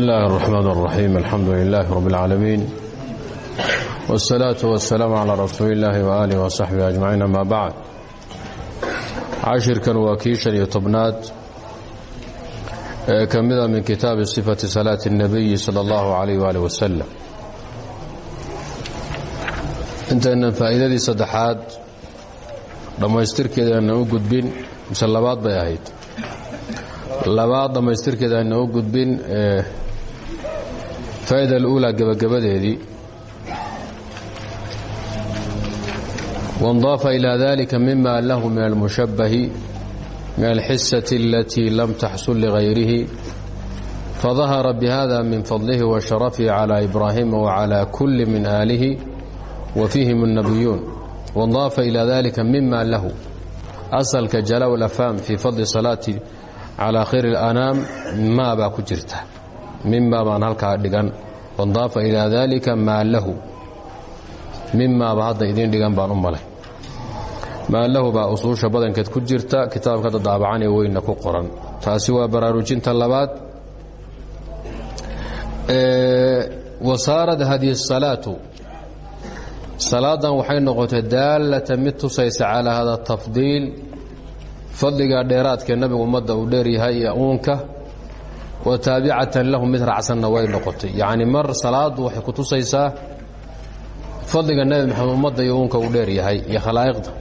الله الرحمن الرحيم الحمد لله رب العالمين والصلاة والسلام على رسول الله وآله وصحبه أجمعين أما بعد cashirkan waa kii shan iyo tobnaad ee ka mida min kitaabi sifati salaati الnabiyi salى اllahu عalayh wali wasalam intaynan faa'iidadii saddexaad dhammaystirkeeda aanan u gudbin mise labaad bay ahayd labaad dhammaystirkeeda aanan u gudbin alfaa'ida aluulaa gebagabadeedii waindaafa ilaa dalika mima lahu min almushabbahi min alxisati alatii lam taxsul ligayrihi fadahara bihada min fadlihi wa sharafihi calaa ibraahiima wacalaa kulli min aalihi wa fiihim annabiyuun waindaafa ilaa dalika mima lahu. Asalka jalaw lafaam fii fadli salaati calaa khayri اlanaam maa baa ku jirta mimaa baan halkaa dhigan. Wandaafa ilaa daalika maa lahu hadda idiin dhigan baan u malay. Maa baa usuusha badankeed ku jirta kitaabka dadaabacan ee weynna ku qoran. Taasi waa baraarujinta labaad. Wasaarad hadihi الsalaatu salaadan waxay noqotay daalata mid tusaysa calaa hada tafdiil. Fadliga dheeraadkee nabigu ummadda uu dheeryahay iyo uunka wa taabicatan lahu mid raacsanna way noqotay. Yacni mar salaadu waxay ku tusaysaa fadliga nebi maxamed ummadda iyo uunka uu dheer yahay iyo khalaa'iqda.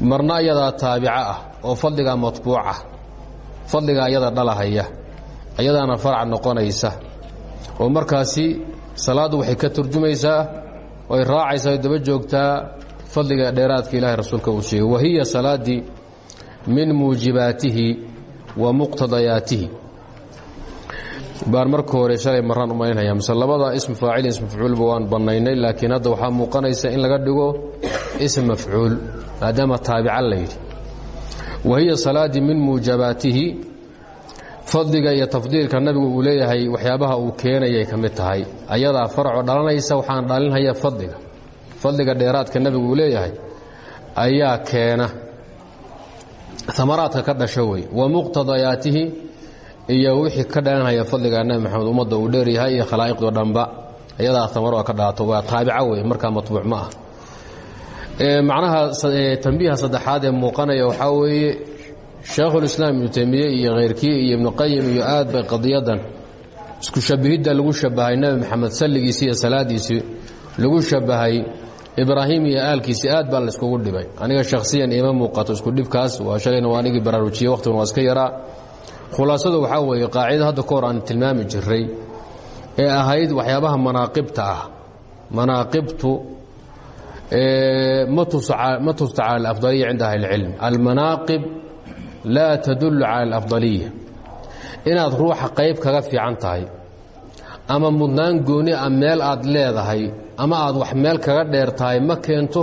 Marna ayadaa taabico ah oo fadligaa matbuuca fadliga ayada dhalahaya ayadaana farac noqonaysa oo markaasi salaaddu waxay ka turjumaysaa oy raacaysaa daba joogtaa fadliga dheeraadka ilaahay rasuulka uu sheegay. Wahiya salaaddii min muujibaatihi wa muqtadayaatihi baan marka hore shalay maraan umaynaya mise labada ism faacil ism mafcuulba waan bannaynay laakiin hadda waxaa muuqanaysa in laga dhigo ism mafcuul maadaama taabica la yidhi. Wa hiya salaaddii min muujabaatihi fadliga iyo tafdiilka nabigu uu leeyahay waxyaabaha uu keenayay ka mid tahay. Ayadaa faracoo dhalanaysa waxaan dhalinhaya fadliga. Fadliga dheeraadka nabigu uu leeyahay ayaa keena. Amaraadka ka dhasho wey. Wa muqtadayaatihi iyo wixii ka dhalanhaya fadliga nabi maxamed ummadda uu dheeryahay iyo khalaa'iqdo dhanba. Iyadaa tamaro ka dhaato waa taabica wey markaa matbuuc ma ah macnaha tambiiha saddexaad ee muuqanaya waxaa weeye shaekhulislaam ibnu teymiye iyo khayrkii iyo ibnuqayim iyo aad bay qadiyadan isku shabahidda lagu shabahay nebi maxamed salligiisi iyo salaadiisii lagu shabahay ibraahim iyo aalkiisi aad baa layskugu dhibay. Aniga shakhsiyan iima muuqato isku dhibkaas waa shalayna waa anigii baraarujiyey waqtigan waa iska yaraa khulaasadu waxaa weeye qaacida hadda ka hor aan tilmaami jiray ee ahayd waxyaabaha manaaqibta ah. Manaaqibtu ma tusta cala alafdaliya cinda ahli اlcilm almanaaqib laa tadullu cala alafdaliya inaad ruuxa qayb kaga fiican tahay ama mudnaan gooni a meel aad leedahay ama aad wax meel kaga dheer tahay ma keento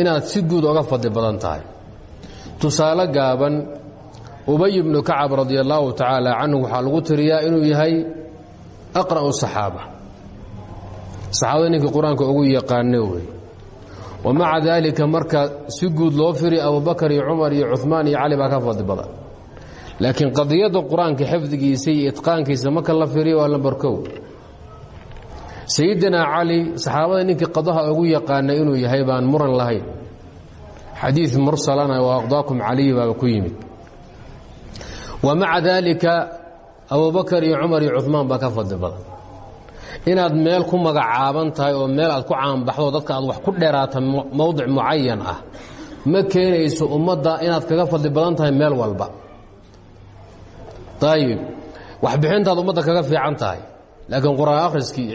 inaad si guud oga fadli badan tahay. Tusaale gaaban ubay bnu kacab radi allaahu tacaala canhu waxaa lagu tiriyaa inuu yahay aqra'u saxaaba. Saxaabada ninkii qur'aanka ugu yaqaane wey. Wa maca daalika marka si guud loo firi abubakar iyo cumar iyo cumaan iyo cali baa ka fadli badan. Laakiin qadiyadda qur'aanka xifdigiisa iyo itqaankiisa marka la firiyo waa lambar kow. Sayidina cali saxaabada qadaha ugu yaqaana inuu yahay baan muran lahayn. Xadiid mursalana wa aqdaakum caliyi baaba ku yimid wa maca daalika abubakar iyo cumar iyo badan. Inaad meel ku magacaaban oo meel aad ku caanbaxdo dadka aad wax ku dheeraata mowdic mucayan ah ma keenayso ummadda inaad kaga fadli badan tahay meel walba. Ayib waxbixintaad ummadda kaga fiican tahay. Laakiin qur'aan akhriskii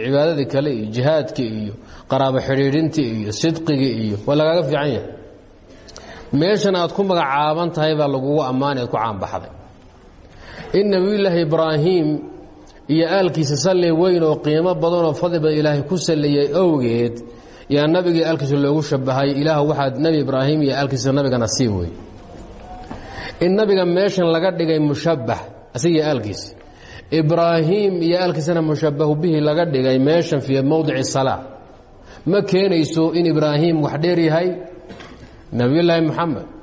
kale iyo jihaadkii iyo qaraabo xidhiidhintii iyo sidqigii iyo waa lagaaga fiican yahay. Meeshan aad ku magacaaban baa lagugu ammaani aad ku caanbaxday in nebiyullaahi ibraahim iyo aalkiisa salli weyn oo qiimo badanoo fadli badan ilaahay ku salliyey owgeed yaa nabigii aalkiisa loogu shabahay ilaah waxaad nebi ibraahim iyo aalkiisa nabigana sii wey in nabiga meeshan laga dhigay mushabbax asiga aalkiisa ibraahim iyo aalkiisana mushabbahu bihi laga dhigay meeshan fii mowdici salaa ma keenayso in ibraahim wax dheer yahay nebiyullaahi moxamed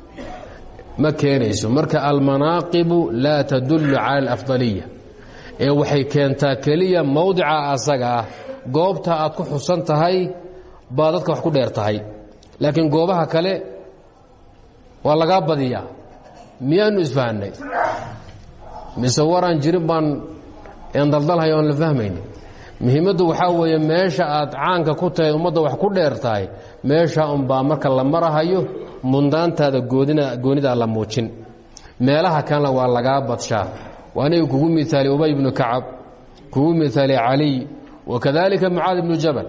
ma keenayso. Marka almanaaqibu laa tadullu cala alafdaliya. Ee waxay keentaa keliya mowdica asaga ah goobta aad ku xusan tahay baa dadka wax ku dheer tahay. Laakiin goobaha kale waa lagaa badiyaa. Miyaanu isfahanay? Mise waraan jirin baan daldalhay oon la fahmayni muhiimaddu waxaa weeye meesha aad caanka ku tahay ummadda wax ku dheer tahay meesha unbaa marka la marahayo mundaantaada goonidaa la muujin. Meelaha kanna waa lagaa badshaa. Waaniga kugu miaaliy ubay ibnu kacab kugu miaaliy caliy wakadaalika mucaad ibnu jabal.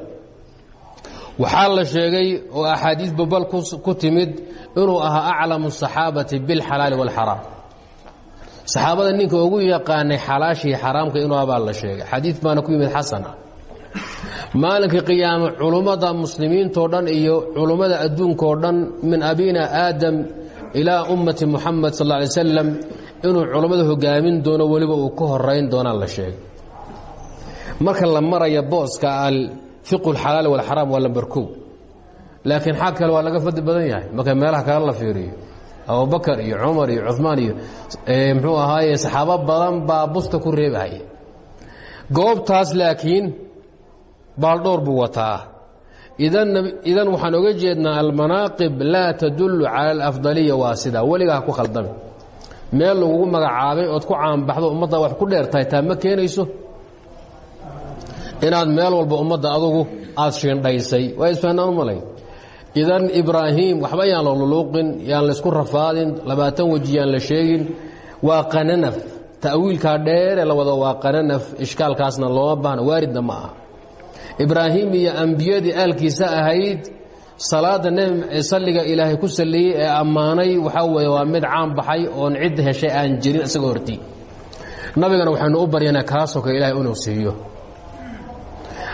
Waxaa la sheegay oo axaadiis babal ku timid inuu ahaa aclamu asaxaabati bilxalaali waalxaraam saxaabada ninka ugu yaqaanay xalaashii xaraamka inuu abaa la sheegay. Xadiid baana ku yimid xasan. Maalinka qiyaame culummada muslimiintao dhan iyo culummada adduunkao dhan min abina aadam ilaa ummati muxamed sal ly slam inuu culummada hogaamin doono weliba uu ka horayn doonaa la sheegay. Marka la maraya booska alfiqu اlxalaali wاlxaraam waa lamber kow. Laakiin xag kale waa laga fadli badan yahay. Marka meelaha kale la fiiriyo abubakar iyo cumar iyo cumaan iyo muxuu ahaaye saxaabo badan baa busta ku reebahaya goobtaas laakiin baaldhoor buu wataa. Idan waxaan oga jeednaa almanaaqib laa tadullu cala alafdaliya waa sidaa. Weligaa ku khaldami meel lagugu magacaabay ood ku caanbaxdo ummadda wax ku dheer tahay taa keenayso. Inaad meel walba ummadda adugu aad shiindhaysay waa isfahnaan u malay idan ibraahim waxba yaan la luluuqin yaan laysku rafaadin labaatan weji yaan la sheegin. Waa qananaf. Ta'wiilkaa dheere la wado waa qananaf. Ishkaalkaasna looma baahna. Waaridna ma aha. Ibraahim iyo ambiyadii aalkiisa ahayd salaadda salliga ilaahay ku salliyey ee ammaanay waxaa weeye waa mid caan baxay oon cid heshay aan jirin isagoo hortii. Nabigana waxaynu u baryanaa kaasoo kale ilahay inuu siiyo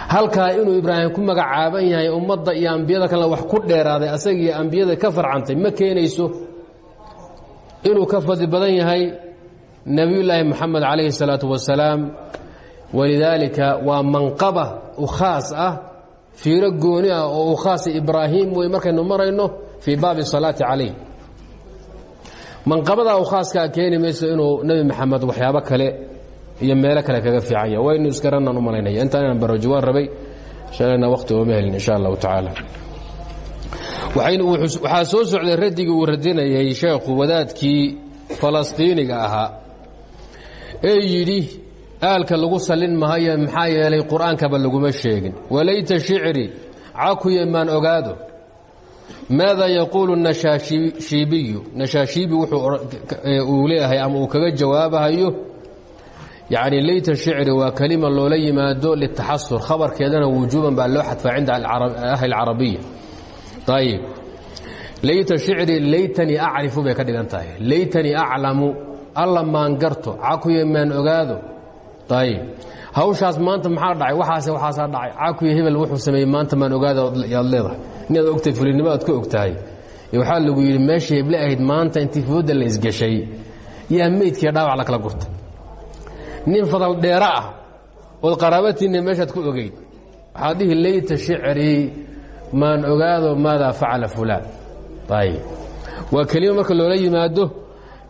halkaa inuu ibraahim ku magacaaban yahay ummadda iyo ambiyada kale wax ku dheeraaday asagiiyo ambiyada ka farcantay ma keenayso inuu ka fadli badan yahay nebiyullaahi moxamed calayhi salaatu wasalaam walidaalika waa manqaba u khaas ah fiiro gooni ah oo u khaasa ibraahim wey markaynu marayno fii baabi salaati calayh manqabadaa u khaaskaa keeni mayso inuu nebi maxamed waxyaabo kale iyo meelo kale kaga fiican yahay. Waynu iskaranaan u malaynaya. Intaan inaan barajo waan rabay. Shalayna waqti ooma helin insha allahu tacaala. Waxaa soo socday radigii uu radinayay sheekhu wadaadkii falastiiniga ahaa. Ee yidhi aalka lagu sallin mahayo maxaa yeelay qur'aankaba laguma sheegin. Walayta shicri cakuye maan ogaado. Maada yaquulu nashaashiibiyu nashaashiibi wuxuu leeyahay ama uu kaga jawaabahayo yacni layta shicri waa kelima loola yimaado litaxasur khabarkeedana wujuuban baa loo xadfaa cinda ahli carabiya ayib layta shicri laytanii acrifu bay ka dhigan tahay. Laytanii aclamu alla maan garto cakuye maan ogaado. Ayib hawshaas maanta maxaa dhacay? Waxaase waxaasaa dhacay. Cakuye hebel wuxuu sameeyey maanta maan ogaada yaad leedahay. Inaad ogtay fulinimo aad ka og tahay waxaa lagu yidhi meeshii heble ahayd maanta intii fooda la isgeshay yaa meydkiiyo dhaawac la kala gurtay nin fadal dheero ah ood qaraabatiinna meeshaad ku ogeyd waxaad dhihi layta shicrii maan ogaado maadaa facala fulaan ayib waa kelima marka loola yimaado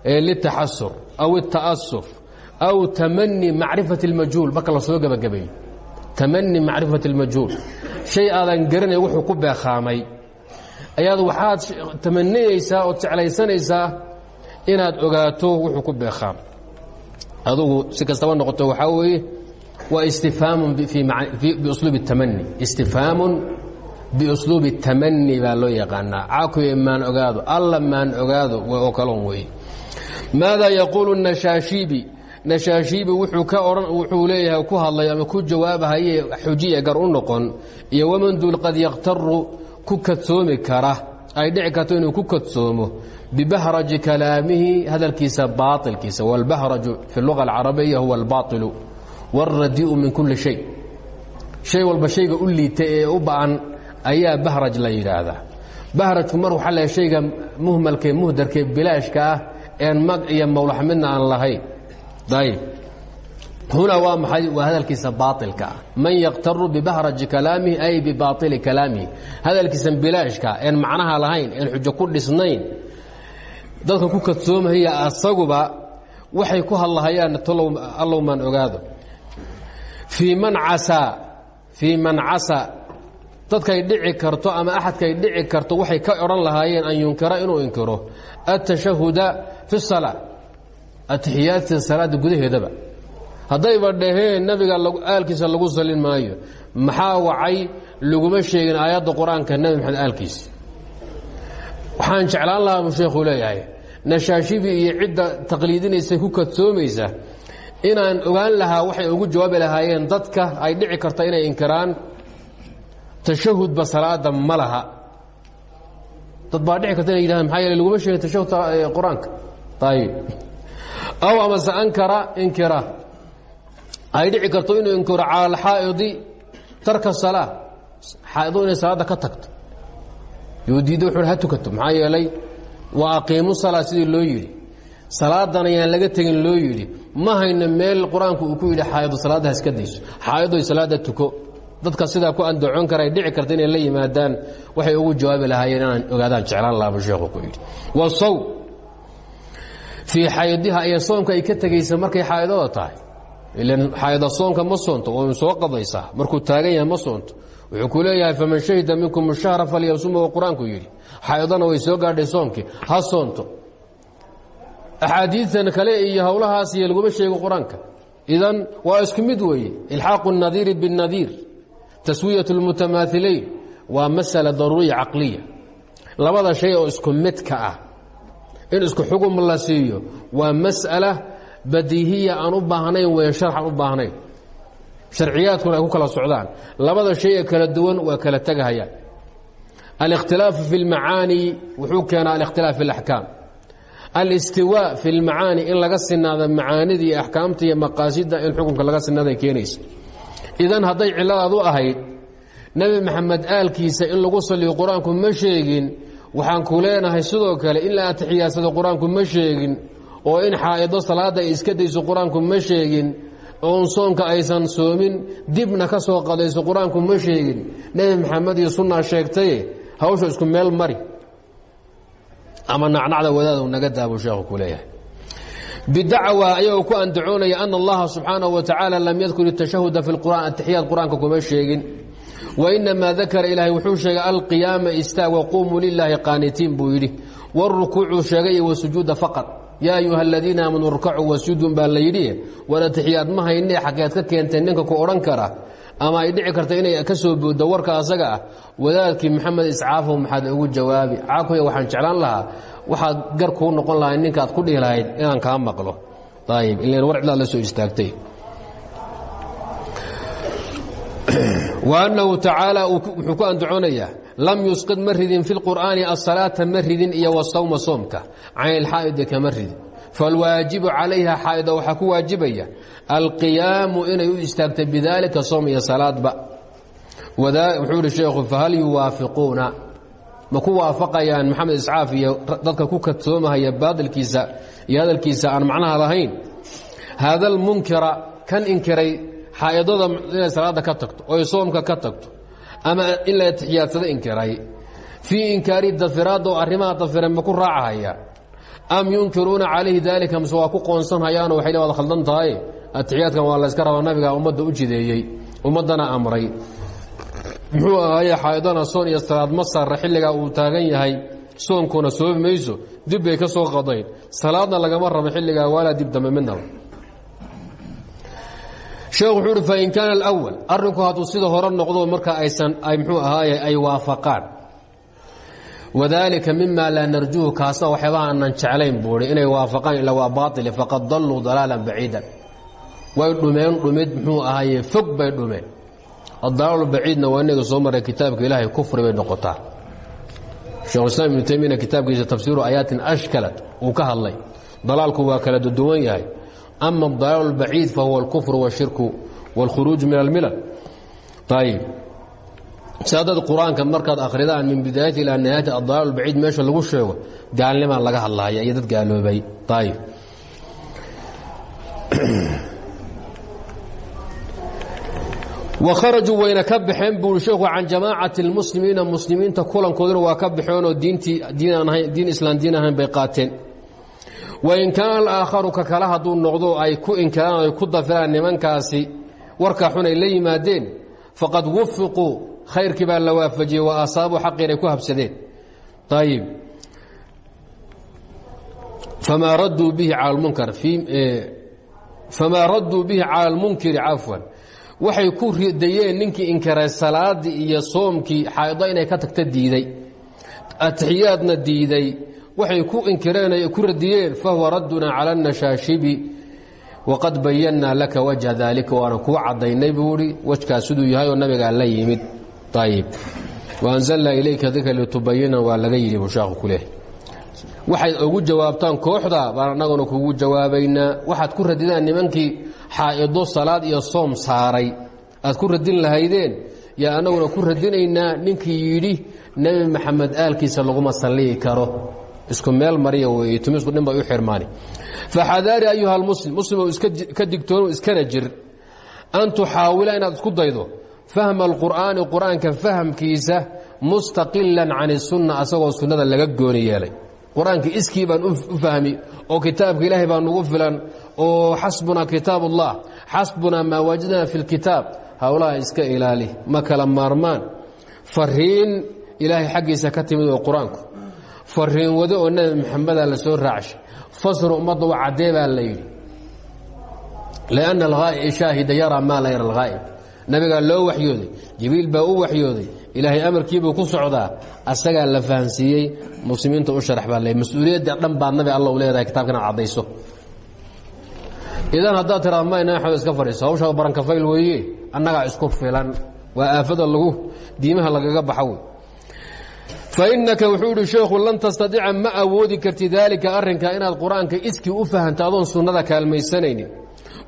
litaxasur aw الta'asuf aw tamani macrifat اlmajhuul marka la soo gebagabayo tamani macrifat اlmajhuul shay aadan garanay wuxuu ku beekhaamay ayaad waxaad tamaniyeysaa ood jeclaysanaysaa inaad ogaato wuxuu ku beekhaamay adugu si kastaba noqoto waxaa weeye waa istifhaamun biusluubi اtamani istifhaamun biusluubi اtamani baa loo yaqaanaa. Cakuye maan ogaado alla maan ogaado oo kalon weeye. Maada yaquulu nashaashiibi? Nashaashiibi wuxuu ka odhan wuxuu leeyahay ku hadlay ama ku jawaabahaye xujiya gar u noqon iyo waman duul qad yaktaru ku kadsoomi kara ay dhici karto inuu ku kadsoomo bibahraji kalaamihi hadalkiisa baailkiisa wاlbahraju fi luga alcarabiya huwa albailu wاlradiu min kuli shay. Shay walba shayga u liita ee u ba'an ayaa bahraj la yidhaahdaa. Bahrajku mar waxaa leeyahay shayga muhmalkae muhdarkae bilaashka ah een mag iyo mawlax midna aan lahayn. Ayb huna waa maxay? Waa hadalkiisa baailka ah man yaktaru bibahraji kalaamihi ay bibaili kalaamihi. Hadalkiisan bilaashka een macnaha lahayn een xujo ku dhisnayn dadka ku kadsoomahaya asaguba waxay ku hadlahayaan allow maan ogaado. Fii man casaa fii man casa dadkay dhici karto ama axadkay dhici karto waxay ka odhan lahaayeen an yunkira inuu inkiro. Atashahuda fi salaa atixiyaadta salaada gudaheedaba haddayba dhaheen nabiga aalkiisa lagu salin maayo. Maxaa wacay? Laguma sheegin aayadda qur'aanka nebi maxamed aalkiisa. Waxaan jeclaan lahaa buu sheekhu leeyahay. Nashaashibii iyo cidda taqliidinaysa ku kadsoomaysa inaan ogaan lahaa waxay ugu jawaabi lahaayeen dadka ay dhici karta inay inkiraan tashahudba salaada ma laha. Dad baa dhici karta inay yidhahdaan maxaa yeele laguma sheegin tashahud qur'aanka. Ayib aw amase ankara inkira ay dhici karto inuu inkiro cala alxaa'idi tarka salaa xaa'idu inay salaadda ka tagto. Yuu diidda wuxu ha tukato. Maxaa yeelay wa aqiimu salaa sidii loo yidhi. Salaadan ayaan laga tegin loo yidhi. Ma hayno meel qur'aanku uu ku yidhi xaa'idu salaadda ha iska dayso. Xaa'idoy salaadda tuko. Dadka sidaa ku andacoon kara ay dhici karta inay la yimaadaan. Waxay ugu jawaabi lahaayeen inaan ogaadaan jeclaan lahabu sheekhu ku yidhi. Wasaw fii xaydiha iyo soomka ay ka tegaysa markay xaa'idada tahay ilan xaa'ida soonka ma soonto oo soo qadaysaa markuu taagan yahay ma soonto wuxuu ku leeyahay faman shahida minkum shahra falyasuma qur-aanku yidhi xaa'idana way soo gaadhay soomkii ha soonto axaadiitan kale iyo howlahaas iyo laguma sheego qur-aanka idan waa isku mid weeye ilxaaqu الnadiiri bالnadiir taswiyat اlmutamaahilayn waa masala daruuriya caqliya labada shay oo isku midka ah in isku xugum la siiyo waa mas'ala badiihiya aan u baahnayn weyn sharxan u baahnayn sharciyaadkuna ay ku kala socdaan labada shay ee kala duwan waa kala tegahayaan alikhtilaafu fi اlmacaani wuxuu keenaa alikhtilaaf fi اlaxkaam alistiwaa fi اlmacaani in laga sinaado macaanida iyo axkaamta iyo maqaasida in xukunka laga sinaaday keenaysa idan hadday cilladaad u ahayd nebi maxamed aalkiisa in lagu saliyo qur-aanku ma sheegin waxaan ku leenahay sidoo kale in la atixiyaadsado qur-aanku ma sheegin oo in xaa'do salaada ay iska dayso qur'aanku ma sheegin oon soonka aysan soomin dibna ka soo qadayso qur'aanku ma sheegin. Nebi maxamed iyo sunaa sheegtaye hawsha isku meel mari. Ama nacnacda wadaad uu naga daabuu sheekhu ku leeyahay. Bidacwa ayagoo ku andacoonaya ana allaha subxaanahu wa tacaala lam yadkur اtashahuda fi qur'an atixiyaad qur'aanka kuma sheegin. Wainamaa dakara ilaahay wuxuu sheegay alqiyaama istaag waquumuu lilaahi qaanitiin buu yidhi. Wاrukuucuu sheegay yaa ayuha aladiina aamanuu rkacuu wasjudun baa la yidhi war atixiyaad ma hayne xageed ka keentay ninka ku odhan kara. Ama ay dhici karta inay ka soo booddo warka asaga ah. Wadaadkii maxamed iscaafow maxaad ugu jawaabi. Caakuya waxaan jeclaan lahaa. Waxaad gar kuu noqon lahay ninkaad ku dhihi lahayd inaan kaa maqlo. Ayib ilan war cidlaad la soo istaagtay. Wa annahu tacaala wuxuu ku andacoonayaa lam yusqid ma ridin fi lqur'aani asalaata ma ridin iyo wasawma soomka. Can ilxaa'idi kama ridin. Falwaajibu calayha xaa'ida waxaa ku waajibaya alqiyaamu inay u istaagta bidaalika soom iyo salaadba. Wuxuu ihi sheekhu fahal yuwaafiquuna? Ma ku waafaqayaan maxamed iscaaf iyo dadka ku kadsoomahaya baadilkiisa iyo hadalkiisa aan macnaha lahayn? Haada almunkira kan inkiray xaa'idada inay salaadda ka tagto ka tagto ama in la atixiyaadsado inkiray. Fii inkaari dafiraadda oo arrimaha dafiran ma ku raacahaya. Am yunkiruuna calayhi daalika mise waa ku qoonsanhayaanoo waxay le waad khaldan tahay. Atixiyaadkan waa layska rabaa. Nabiga ummadda u jideeyey ummaddana amray. Muxuu ahaaye xaa'idana soon iyo salaad ma saara xilligaa uu taagan yahay. Soonkuna soobi mayso dib bay ka soo qadayn. Salaadna lagama rabo xilligaa waalaa dib dambe midnaba sheekhu wuxuu uhi fain kaana alawal arrinku hadduu sida hore noqdo marka aysan ay muxuu ahaaye ay waafaqaan. Wadaalika mima laa narjuhu kaasa waxyaaba aanan jeclayn buuhi inay waafaqaan ila waa baaili faqad dalluu dalaalan baciidan. Way dhumeen dhumid muxuu ahaaye fog bay dhumeen. Adalaal baciidna waa inaga soo maray kitaabka ilaahay kufri bay noqotaa. Shekhuislaam ibnu taymiyana kitaabkiisa tafsiiru aayaatin ashkalat uu ka hadlay. Dalaalku waa kala duwan yahay ama adalaal اbaciid fahuwa اlkufr wاshirku wاlkhuruuj min almilal ayib saadad qur-aanka markaad akhridaan min bidaayati ilaa nihaayati adalaal baciid meesha lagu sheego gaalnimaa laga hadlahaya iyo dad gaaloobay ayib wakharajuu wayna ka baxeen buui sheekhu can jamaacati اlmuslimiina muslimiinta kulankooduna waa ka baxeenoo diin islaan diin ahayn bay qaateen wain kaana alaaakharu ka kale hadduu noqdo ay ku inkiraan ay ku dafiraan nimankaasi warkaa xun ay la yimaadeen faqad wafiquu khayrkii baa la waafajiyey wa asaabuu xaqii inay ku habsadeen. Ayib famaa radduu bihi cala lmunkar famaa radduu bihi waxay ku ridayeen ninkii inkaray salaadii iyo soomkii xaaido inay ka tagta diiday atixiyaadna diiday waxay ku inkireen ku radiyeen fahuwa radduna cala الnashaashibi waqad bayannaa laka wajha daalika waana kuu caddaynay buu ihi wajkaas siduu yahay oo nabigaa la yimid. Ayib waanzalnaa ilayka dikra litubayina waa laga yidhi buu sheekhu ku leehay waxayd ugu jawaabtaan kooxda baan annaguna kugu jawaabaynaa. Waxaad ku radidaan nimankii xaa'ido salaad iyo soom saaray. Aad ku radin lahaydeen. Yaa annaguna ku radinaynaa ninkii yidhi nebi maxamed aalkiisa laguma salliyi karo isku meel mariya weeye tumisku dhin bay u xirmaani. Faxadaari ayuha almuslim muslim oo iska digtoonu iskana jir. An tuxaawila inaad isku daydo. Fahma alqur'aani qur'aanka fahamkiisa mustaqilan can isunna asagoo sunnada laga gooni yeelay. Qur'aanka baan u fahmi oo kitaabka ilaahay baa nugu filan oo xasbunaa kitaab ullah xasbunaa maa wajadna fi lkitaab howlaha iska ilaali ma kala maarmaan. Fariin ilaahay xaggiisa ka timid oo qur'aanku fariin wado oo nebi maxameda la soo raacshay fasru ummadda u caddee baa la yidhi. Lianna shaahida yaraa maa la yara alghaa'ib. Nabigaa loo waxyooday jibriil baa u waxyooday ilaahay amarkiibuu ku socdaa asagaa la fahansiiyey muslimiinta u sharax baa le mas'uuliyadda dhan baad nabi alla u leedahay kitabka inaad caddayso. Idan haddaad tiraa mayna axmed iska fadhiiso. Hawshaa barankafayl weeye annagaa isku filan. Waa aafada lagu diimaha lagaga fainaka wuxuu idhi sheekhu lan tastadica ma awoodi karti daalika arrinka inaad qur'aanka iskii u fahanto adoon sunnada kaalmaysanaynin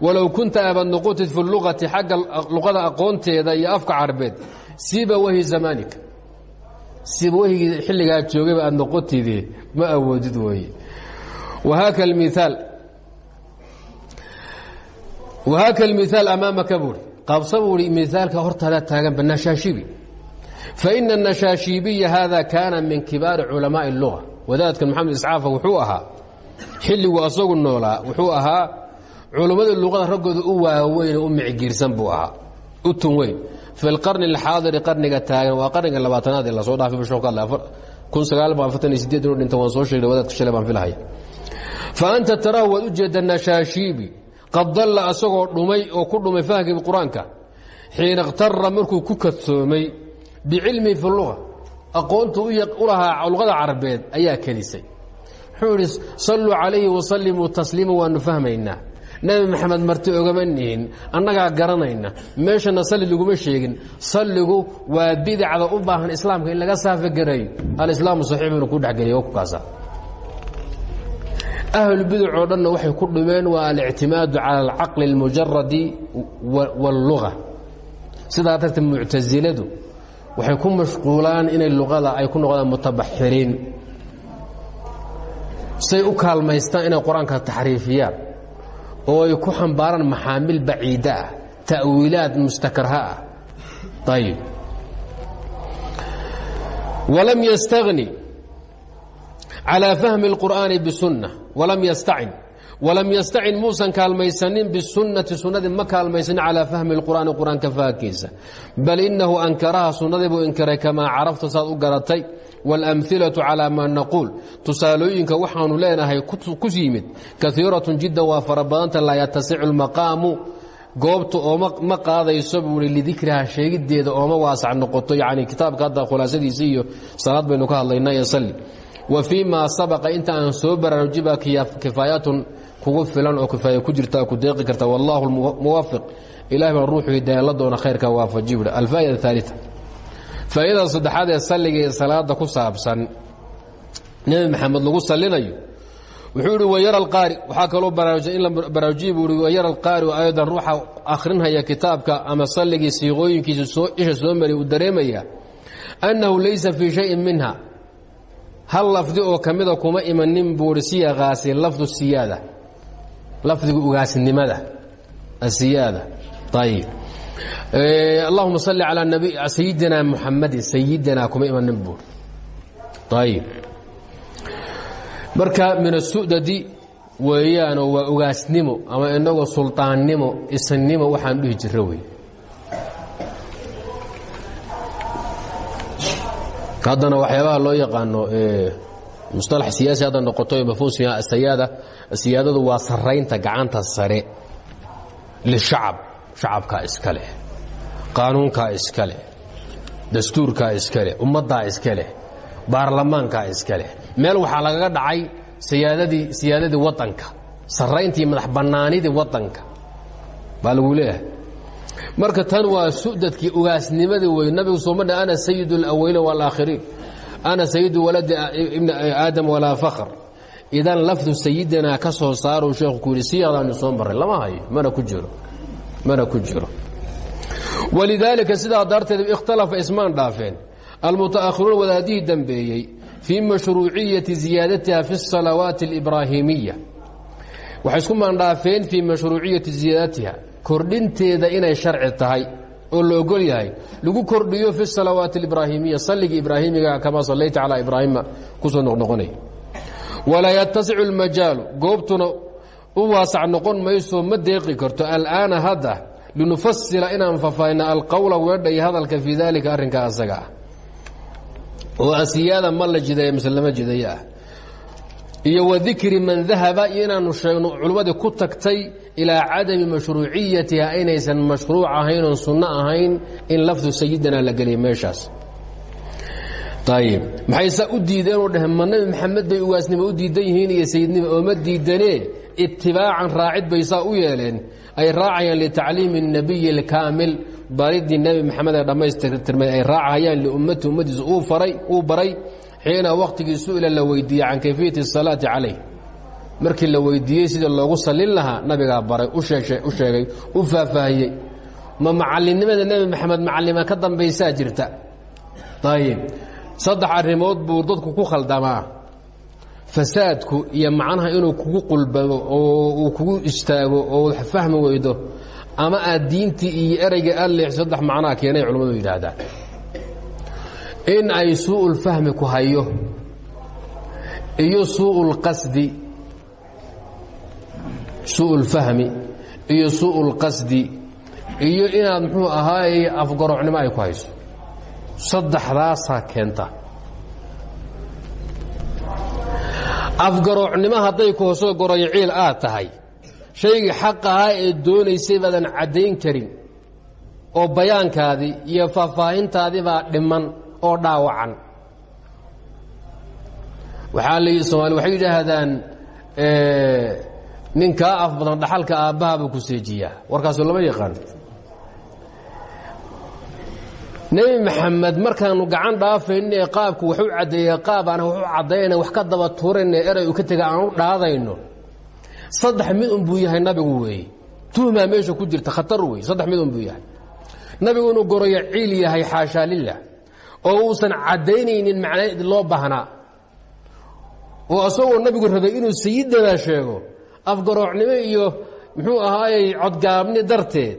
walow kunta abaad noqotid fi lugati xagga luqada aqoonteeda iyo afka carbeed siba wahi zamaanika siba wahigii xilligaa joogayba aad noqotide ma awoodid weeye wahaaka miaal wahaaka almithaal amaamaka buuri qabsa buuhi mithaalka hortaada taaganba nashaashibi faina الnashaashibiya hada kaana min kibaari culamaaءi اluga wadaadkan maxamed iscaafa wuxuu ahaa xilligu asagu noolaa wuxuu ahaa culammada luqada raggooda u waaweyn oo u micgiirsan buu ahaa u tun weyn fi اlqarni اlxaadiri qarniga taagan waa qarniga labaatanaad ee lasoo dhaafay bashoo ka hadlay kun sagaal boqol afartan iyo sideed inuu dhinta waan soo sheegnay wadaadka shalay baan filahaya fa anta taraahu waad u jeedda nashaashiibi qad dalla asagoo dhumay oo ku dhumay fahamkii qur-aanka xiina اktara markuu ku kadsoomay bicilmihi fi luga aqoontu u lahaa luqada carabeed ayaa kelisay wuxuu idhi salluu calayhi wasallimuu tasliima waanu fahmaynaa nebi maxamed marti ogama nihin annagaa garanayna meeshana salli laguma sheegin salligu waa bidacda u baahan islaamka in laga saafagareeyo alislaamu saxiix inuu ku dhexgeliya wa ku kaasa ahlulbidac oo dhanna waxay ku dhumeen waa alictimaadu cala alcaqli اlmujaradi wاlluga sidaa darteed muctasiladu waxay ku mashquulaan inay luqada ay ku noqdaan mutabaxiriin say u kaalmaystaan inay qur'aanka taxriifiyaan oo ay ku xambaaraan maxaamil baciida ah mustakarha ah. Walam yastagni calىa fahmi اlqur'aani bisunna walam yastacin walam yastacin muusan kaalmaysanin bisunnati sunnadii ma kaalmaysanin calaa fahmi اlqur'aani qur-aanka fahankiisa bal inahu ankaraha sunnadii buu inkaray kamaa carafta saad u garatay wاlamhilaةu calىa maa naquul tusaalooyinka waxaanu leenahay ku yimid kaiiratun jiddan waa fara badanta laa yatasicu اlmaqaamu goobta ooma ma qaadayso buu i lidikriha sheegiddeeda ooma waasac noqoto yani kitaabka hadda khulaasadiisi iyo salaad baynu ka hadlaynaa iyo salli wa fii maa sabaqa inta aan soo baraarujiba kifaayatun kugu filan oo kifaaya ku jirta ku deeqi karta. Wallaahu muwafiq ilahi baan ruuxu hidaaya la doona khayrka waafaji buhi alfaa'ida aثaalita faa'idada saddexaad ee salliga ee salaada ku saabsan nebi maxamed lagu sallinayo wuxuu ihi wayara alqaari waxaa kaloo baraarujiya in la baraarujiya buu ihi wayara alqaari ayadan ruuxa akhrinhaya kitaabka ama salligii siiqooyinkiisa soo isha soo mariya uu dareemaya annahu laysa fii shayin minha hal lafdi oo ka mida kuma imanin buuhi siyaqaasi lafdu siyaada lafdiga ugaasnimada asiyaada. Ayib allahuma salli calaa nabi sayidina muxamadin sayidina kuma imanin buuri ayib marka min asudadi weeyaanoo waa ugaasnimo ama inagoo sulطaannimo isannimo waxaan dhihi jiro wey waxyaabaha loo yaqaano musalax siyaasi hadda noqoto mafhuum siyaadada siyaadadu waa saraynta gacanta sare lishacab shacabkaa iska leh qaanuunkaa iska leh dastuurkaa iska leh ummaddaa iska leh baarlamaankaa iska leh. Meel waxaa lagaga dhacay siyaadadii siyaadadii wadanka sarayntii madax bannaanidii wadanka baa lagu leeyahay. Marka tan waa sudadkii ugaasnimadii wey nabigu sooma dhe ana sayid اlawaliin wاlaakhiriin ana sayidu waladi ibni aadam walaa fakhr idan lafdu sayidinaa ka soo saaro sheekhu ku yidhi siyadaanu soo maray lama hayo mana ku jiro mana ku jiro walidaalika sidaa darteed ikhtalafa ismaan dhaafeen almutaakhiruun wadaadihii dambeeyey fii mashruuciyati ziyaadatiha fi الsalawaati اlibraahimiya waxay isku maandhaafeen fii mashruuciyati ziyaadatiha kordhinteeda inay sharci tahay oo la ogol yahay lagu kordhiyo fi salawaati اlibraahimiya salligii ibraahimiga kamaa sallayta calaa ibraahima ku soo noqnoqonay. Walaa yatasicu اlmajaalu goobtuna u waasac noqon mayso ma deeqi karto. Al'aana hadda linufasila inaan fafahina alqowla weedha iyo hadalka fii dalika arrinka asaga ah. Oo asiyaada ma la jideeya mise lama jideeye ah iyo wadikri man dahaba iyo inaanu sheegno culummadii ku tagtay ilaa cadami mashruuciyatiha inaysan mashruuc ahayn oon sunno ahayn in lafdu sayidina la geliya meeshaas ayib maxay saa u diideen oo dheh ma nabi maxamed bay ugaasnimo u diidan yihiin iyo sayidnimo oo ma diidanee itibaacan raacid bay saa u yeeleen ay raacayaan litacliimi الnabiyi اlkaamil baridii nebi maxamed ee dhammaystirmay ay raacayaan liummati ummadiisa uu faray uu baray xiina wakhtigii su'ila la weydiiyey can kayfiyati الsalaati calayh. Markii la weydiiyey sida loogu sallin lahaa nabigaa baray u sheegay u faahfaahiyey. Ma macallinnimada nebi maxamed macallima ka dambaysaa jirta? Ayib saddex arrimood buu dadku ku khaldamaa. Fasaadku iyo macnaha inuu kugu qulbamo oo kugu istaago oo fahmi weydo. Ama aad diintii iyo ereyga aad leexso saddex macnaha keenay culimmadu yidhaahdaan in ay suu'ulfahmi ku hayo iyo suu'ulqasdi suu'ulfahmi iyo suu'ulqasdi iyo inaad muxuu ahaaye afgarocnimo ay ku hayso. Saddexdaasaa keenta. Afgaroocnimo hadday ku hoosoo goroyo ciil aad tahay shaygii xaq ahaa ee doonaysay baadan caddayn karin oo bayaankaadii iyo faahfaahintaadii baa dhiman oo dhaawacan. Waxaa layidhi somaali waxay yidhaahdaan nin kaa af badan dhaxalka aabbaha buu ku seejiyaa. Warkaasu lama yaqaan. Nebi maxamed markaanu gacan dhaafayne qaabku waxu caddeeyey qaab aan waxu caddayna wax ka daba tuurayna eray u ka tega aan u dhaadayno. Saddex mid un buu yahay nabigu weeye tuhmaa meesha ku jirta khatar wey saddex mid un buu yahay. Nabigu inuu goroyo ciil yahay xaashaa lilah oo uusan caddaynaynin macnayd loo baahnaa oo isagoo nabigu rabay inuu sayidana sheego afgaroocnimo iyo muxuu ahaayey codgaabni darteed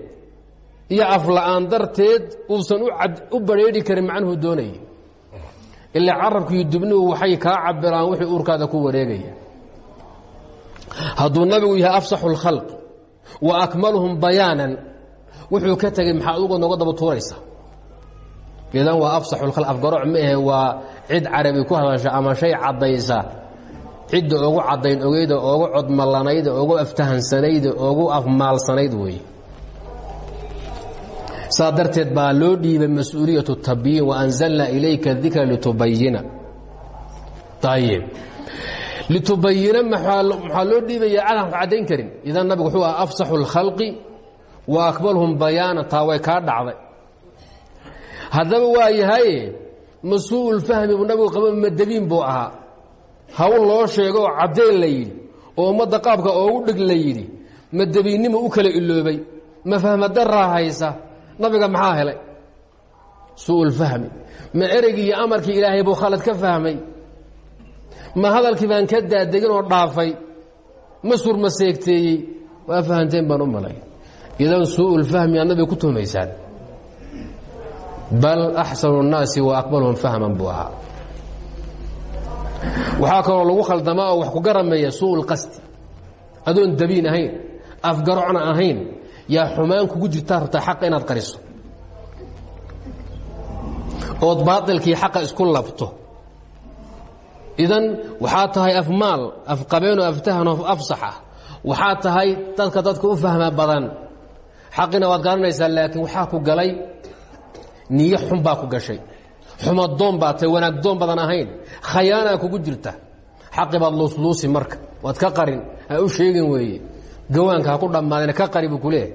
iyo afla'aan darteed uusan u badrheedhi karin macnuhu doonaya ilaa carabka iyo dubnuhu waxay kaa cabiraan wixii uurkaada ku wareegaya. Hadduu nabigu yahay afsaxu اlkhalq wa akmaluhum bayaanan wuxuu ka tegey maxaa adugu nooga daba tuuraysa idan waa afsaxu lkhalq afgarooc ma waa cid carabi ku hadasha ama shay caddaysa cidda ogu caddayn ogeyda ogu codmallanayda ogu aftahansanayda ogu afmaalsanayd weeye saa darteed loo dhiibay mas'uuliyatu tabyiin waanzalna ilayka dikra litubayina ayib litubayina maxaa loo dhiibaya cadan karin idan nabigu wuxuu aha wa akmalhum bayaana taa way dhacday haddaba waa yahaye masuu'ulfahmi buu nabigu qaba madabiin buu ahaa. Hawl loo sheego oo caddayn la yidhi oo ummadda qaabka oogu dhig la yidhi madabiinnima u kala iloobay ma fahmadaraa haysa nabiga maxaa helay? Suu'ulfahmi ma ereygii iyo amarkii ilaahay buu khalad ka fahmay? Ma hadalkii baan ka daadegin oo dhaafay? Ma sur ma seegteeyey? Waa fahanteen baan u malay idan suu'ulfahmi aad nabiga ku tuhmaysaan bal axsanu الnaasi wa aqbalhum fahman buu ahaa. Waxaa kaloo lagu khaldamaa oo wax ku garameeya suu'ulqasdi adoon dabiin ahayn afgarocna ahayn yaa xumaan kugu jirtaa rabtaa xaqa inaad qariso. Ood baailkii xaqa isku labto. Idan waxaa tahay afmaal afqabeenoo aftahanoo afsax ah waxaa tahay dadka dadka u fahma badan. Xaqina waad garanaysaa laakiin waxaa ku galay niyo xun baa ku gashay xumadoon baa tahay wanaagdoon badan ahayn khayaanaa kugu jirta xaqi baad luusluusi marka waad ka qarin ha u sheegin weeye gawaanka ha ku dhammaadeen ka qari buu ku leeyahay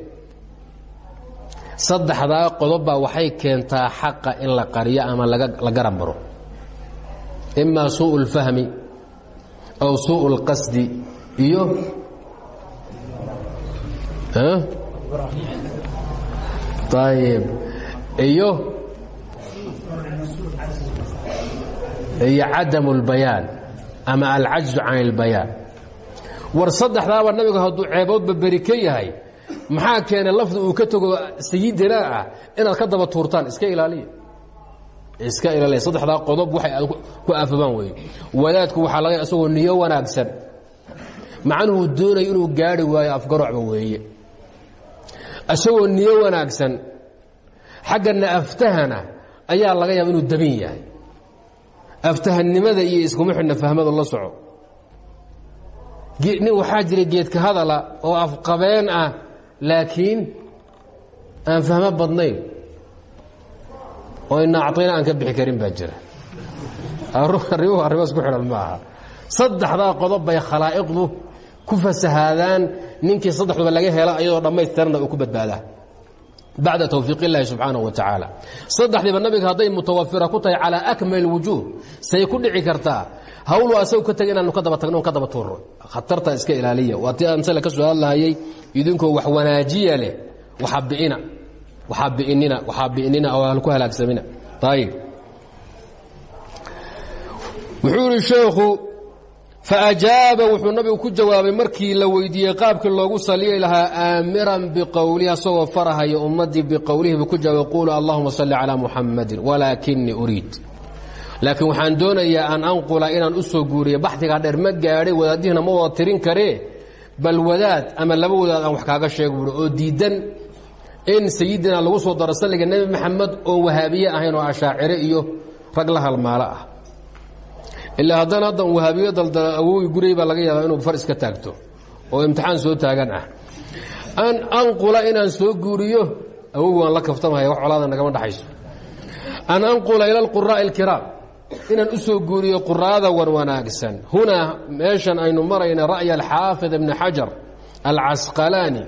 saddexdaa qodobbaa waxay keentaa xaqa in la qariyo ama la garab maro imaa suuءu اlfahmi aw suuءu اlqasdi iyo ayb iyo iyo cadam اlbayaan ama alcajzu can اlbayaan war saddexdaaba nabigu hadduu ceeboodba beri ka maxaa keenay lafdi uu ka tago sayidinaa ah inaad ka daba tuurtaan? Iska ilaaliya iska ilaaliya saddexdaa qodob waxay ku aafabaan weeye. Wadaadku waxaa laga isagoo niyo wanaagsan. Macnuhu doonayo inuu gaari waayo afgarocba weeye. Isagoo niyo wanaagsan xaggana aftahana ayaa laga yaaba inuu dabin yahay. Aftahannimada iyo iskuma xidhna fahmada la soco. Nin waxaa jira geedka hadala oo afqabeen ah laakiin aan fahmo badnayn. Oo ina acطayna aan ka bixi karin baa jira. Arrimuhu arrimo isku xidhan ma aha saddexdaa qodob bay khalaa'iqdu ku fasahaadaan. Ninkii saddexduba laga hela iyadoo dhammaystirana uu ku badbaadaa bacda towfiiq illaahi subxaanaه wa tacaala saddexdiiba nabiga hadday mutawafira ku tahay calaa akmal wujuuh say ku dhici kartaa hawlu asagu ka tega inaanu ka daba tagno ka daba tuurno khatartaa iska ilaaliya waa ti aan sale ka soo hadlahayay idinkoo wax wanaajiya leh waxa bi'ina waxaa bi'inina waxaa bi'inina oo halku halaagsamina ayib wuxuu yidhi sheekhu faajaaba wuxuu nabigu ku jawaabay markii la weydiiyey qaabkii loogu saliyi lahaa aamiran biqowlihi asagoo farahaya ummaddii biqowlihi buu ku jawaabay quulu allahuma salli calaa muxamadin walaakinii uriid laakiin waxaan doonayaa an anqula inaan u soo guuriyo baxdigaa dheer ma gaadhay wadaadihina ma wada tirin karee bal wadaad ama laba wadaad aan wax kaaga sheego buui oo diidan in sayidina lagu soo daro salliga nebi maxamed oo wahaabiye ahayn oo ashaacire iyo rag la halmaalo ah ilaa haddana haddan wahaabiyo daldala awowi gurey baa laga yaabaa inuu far iska taagto oo imtixaan soo taagan ah. An anqula inaan soo guuriyo awowi waan la kaftamahaya wax colaada nagama dhaxayso. An anqula ila alquraa'i alkiraam inaan u soo guuriyo quraada wan wanaagsan hunaa meeshan aynu marayna ra'ya alxaafid ibni xajar alcasqalaani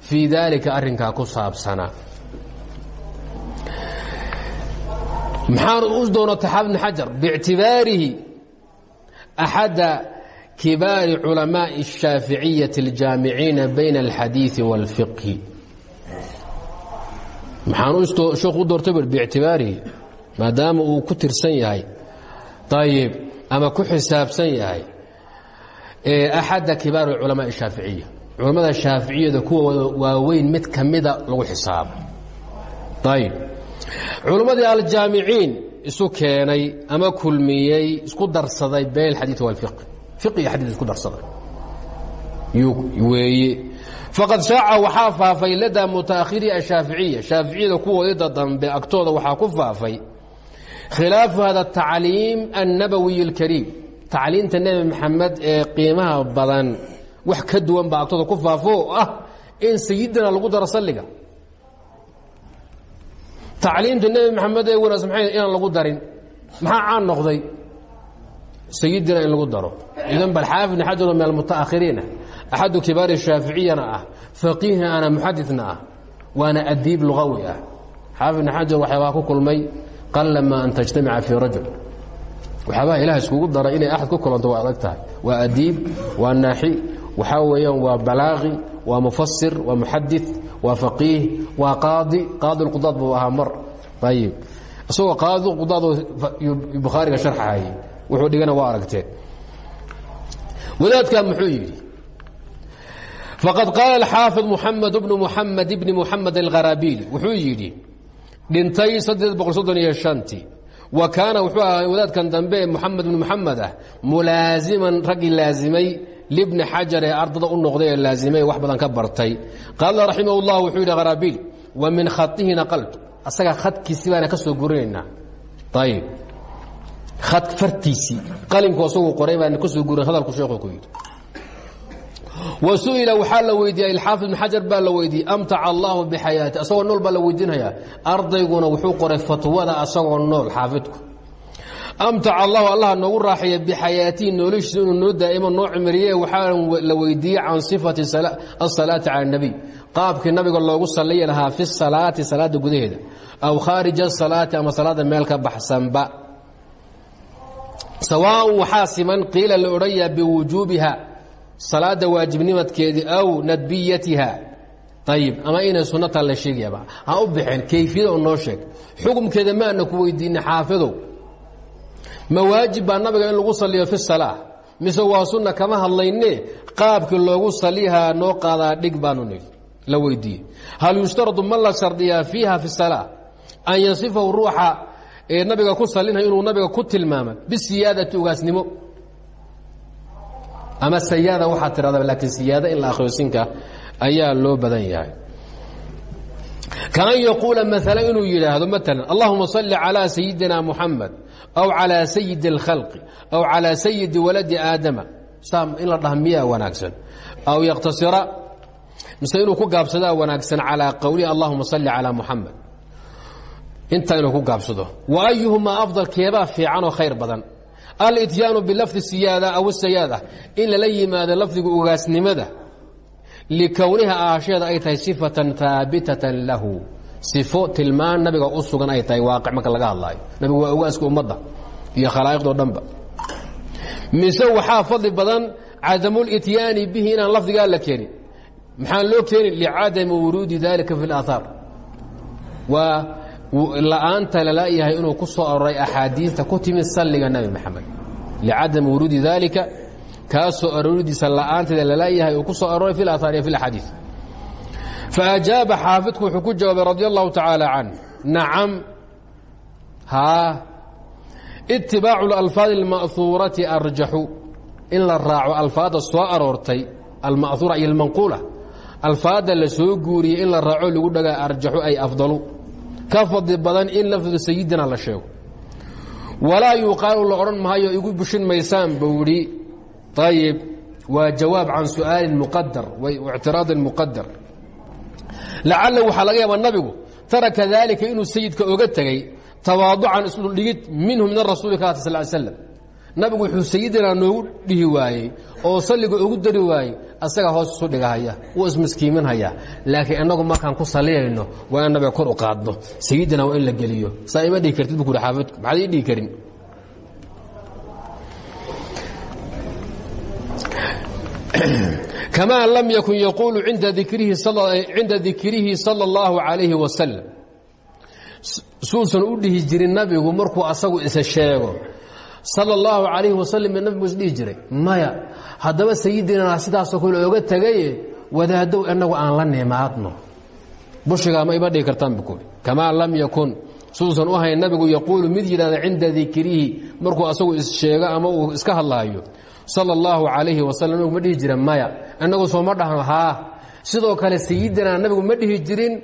fii daalika arrinkaa ku saabsanaa maxaan u doonata xaafid ibni axada kibaari culamaaءi الshaaficiyati اljaamiciina bayna اlxadiiثi wاlfiqhi maxaan sheekhu u doortay bur biictibaarihi maadaama uu ku tirsan yahay ayib ama ku xisaabsan yahay axadda kibaar culamaء الshaaficiya culammada shaaficiyada kuwa waaweyn mid ka mida lagu xisaabo ayib culammadii aljaamiciin isu keenay ama kulmiyey isku darsaday bayn alxadiid wاlfiq fiq iyo xadiid isku darsaday. Weeye faqad shaaca waxaa faafay ladaa mutaakhiri ashaaficiya shaaficiyada kuwoodida dambe agtooda waxaa ku faafay khilaafu hada tacliim annabawiy اlkariim tacliimta nebi maxamed ee qiimaha badan wax ka duwan baa ku faafo ah in sayidina lagu daro tacliimta nebi maxamed ee wanaagsan maxay inaan lagu darin? Maxaa caan noqday? Sayidina in lagu daro. Idan bal xaafid ibn xajar oo min almutaakhiriina axadu kibaari shaaficiyana ah. Faqiihna ana muxadidna ah. Waana adiib lugawi ah. Xaafid ibn xajar waxyaabaa ku kulmay qalama an tajtamica fii rajul. Waxyaabaha ilaah iskugu daray inay axad ku kulanto waa adag tahay. Waa adiib waa naaxi. Waxaa weeyaan waa balaaqi waa mufasir waa muxadid waa faqiih waa qaadi. Qaadi lqudaad buu ahaa mar. Ayib isagoo qaadi qudaad bukhaariga sharxahayay wuxuu dhigana waa aragteen. Wadaadkaa muxuu yidhi? Faqad qaala alxaafid muxamed bnu muxamed bni muxamed alkharaabili wuxuu yidhi dhintay saddeed boqol wa kaana wuxuu wadaadkan dambe muxamed bnu muxamed ah mulaasiman libni xajar ee ardada u noqday ee laazimay wax badan ka bartay qaala raximah اllah wuxuu yidhi qaraabiil wa min khaihi naqalt asaga khadkiisi baana ka soo gurinaynaa ayib khad fartiisii qalinku asagu qoray baana ka soo gurin hadalku sheekhu ku yidhi wa su'ila waxaa la weydiiyey ilxaafid ibn xajar baa la weydiiyey amtaca allahu bixayaati asagoo nool baa la weydiinayaa ardayguna wuxuu qoray fatwada asagoo nool xaafidku amtaca allahu allah noogu raaxeeya bixayaatihi noloshiisa inuu noo daa'imo noo cimriye waxaa la weydiiyey can sifati asalaati cala اnebiy qaabkii nabiga loogu salliyi lahaa fi salaati salaada gudaheeda. Aw khaarija asalaati ama salaada meel ka baxsanba. Sawaaءun waxaa siman qiila la odhanayaa biwujuubiha salaada waajibnimadkeedii aw nadbiyatiha. Ayib ama inay sunnataa la sheegayaba. Ha u bixin kayfiyada oo noo sheeg. Xukumkeeda maana ku weydiinay xaafidow ma waajib baa nabiga in lagu saliyo fi salaa mise waa sunna kama hadlayne qaabkii loogu salihaa noo qaadaa dhig baanu nidhi la weydiiyey. Hal yushtaradu ma la shardiyaa fiiha fi salaa an yasifahu ruuxa ee nabiga ku salinaya inuu nabiga ku tilmaama bisiyaadati ugaasnimo. Ama sayaada waxaa tirahda laakiin siyaada in la akhriyosinka ayaa loo badan yahay kan yaquula maala inuu yidhaahdo maala allahuma salli calaa sayidina muxamed aw calaa sayidi اlkhalqi aw calaa sayidi waladi aadama. Saa in la dhaha miyaa wanaagsan. Aw yaktasira mise inuu ku gaabsadaa wanaagsan calaa qowlihi allahuma salli calaa muxamed intaa inuu ku gaabsado. Wa ayuhumaa afdal keebaa fiican oo khayr badan. Alityaanu bilafdi siyaada aw sayaada in lala yimaado lafdiga ugaasnimada likowniha aasheeda ay tahay sifatan haabitatan lahu. Sifo tilmaan nabiga u sugan ay tahay waaqic marka laga hadlaayo. Nabigu waa ugaaska ummadda iyo khalaa'iqdoo dhanba. Mise waxaa fadli badan cadamulityaani bihi inaan lafdigaa la keenin. Maxaan loo keenin licadami wuruudi dalika fi اlaahaar waa la'aanta lalayahay inuu ku soo aroray axaadiista ku timid salliga nebi maxamed. Licadami wuruudi dalika kaasoo arooridiisa la'aanteeda lalayahay uu ku soo aroray fi aaaar iyo fi axaadii faajaaba xaafidku wuxuu ku jawaabay radi allahu tacaala can nacam haa itibaacu اlalfaadi اlma'huurati arjaxu. In la raaco alfaadda soo aroortay alma'huura iyo almanquula alfaadda la soo guuriyey in la raaco lagu dhagaa arjaxu ay afdalu. Ka fadli badan in lafdooda sayidina la sheego. Walaa yuqaalu la odhan maayo igu bushin maysaan buu yidhi ayib waa jawaab can su'aalin muqadar ictiraadin muqadar lacalla waxaa laga yaabaa nabigu taraka daalika inuu sayidka oga tegey tawaaducan isdhuldhigid minhu min arasuuli ka sal l slam wuxuu sayidinaa noogu dhihi waayey oo salliga ugu dari waayey asaga hoos isu dhigahaya wuu ismiskiiminhaya laakiin innagu markaan ku saliyayno waa in kor u qaadno sayidina waa in la geliyo saa kartid bu ku xaafidku maxaad karin kamaa lam yakun yaquulu cinda dikrihi sala allahu calayhi wasalam suusan u dhihi jirin nabigu markuu asagu isa sheego. Sala allahu calayhi wasalam nabigu isdhihi jiray. Maya haddaba sayidinana sidaasoo kale oga tegaye wadaadow inagu aan la nimaadno bushigaama ima dhigi kartaanbu kuwi kamaa lam yakun suusan u hayn nabigu yaquulu mid yidhahda cinda dikrihi markuu asagu issheego ama uu iska hadlaayo sal اllahu calayhi wasalam nabigu ma dhihi jira maya. Innagu sooma dhahno sidoo kale sayidina nabigu ma dhihi jirin.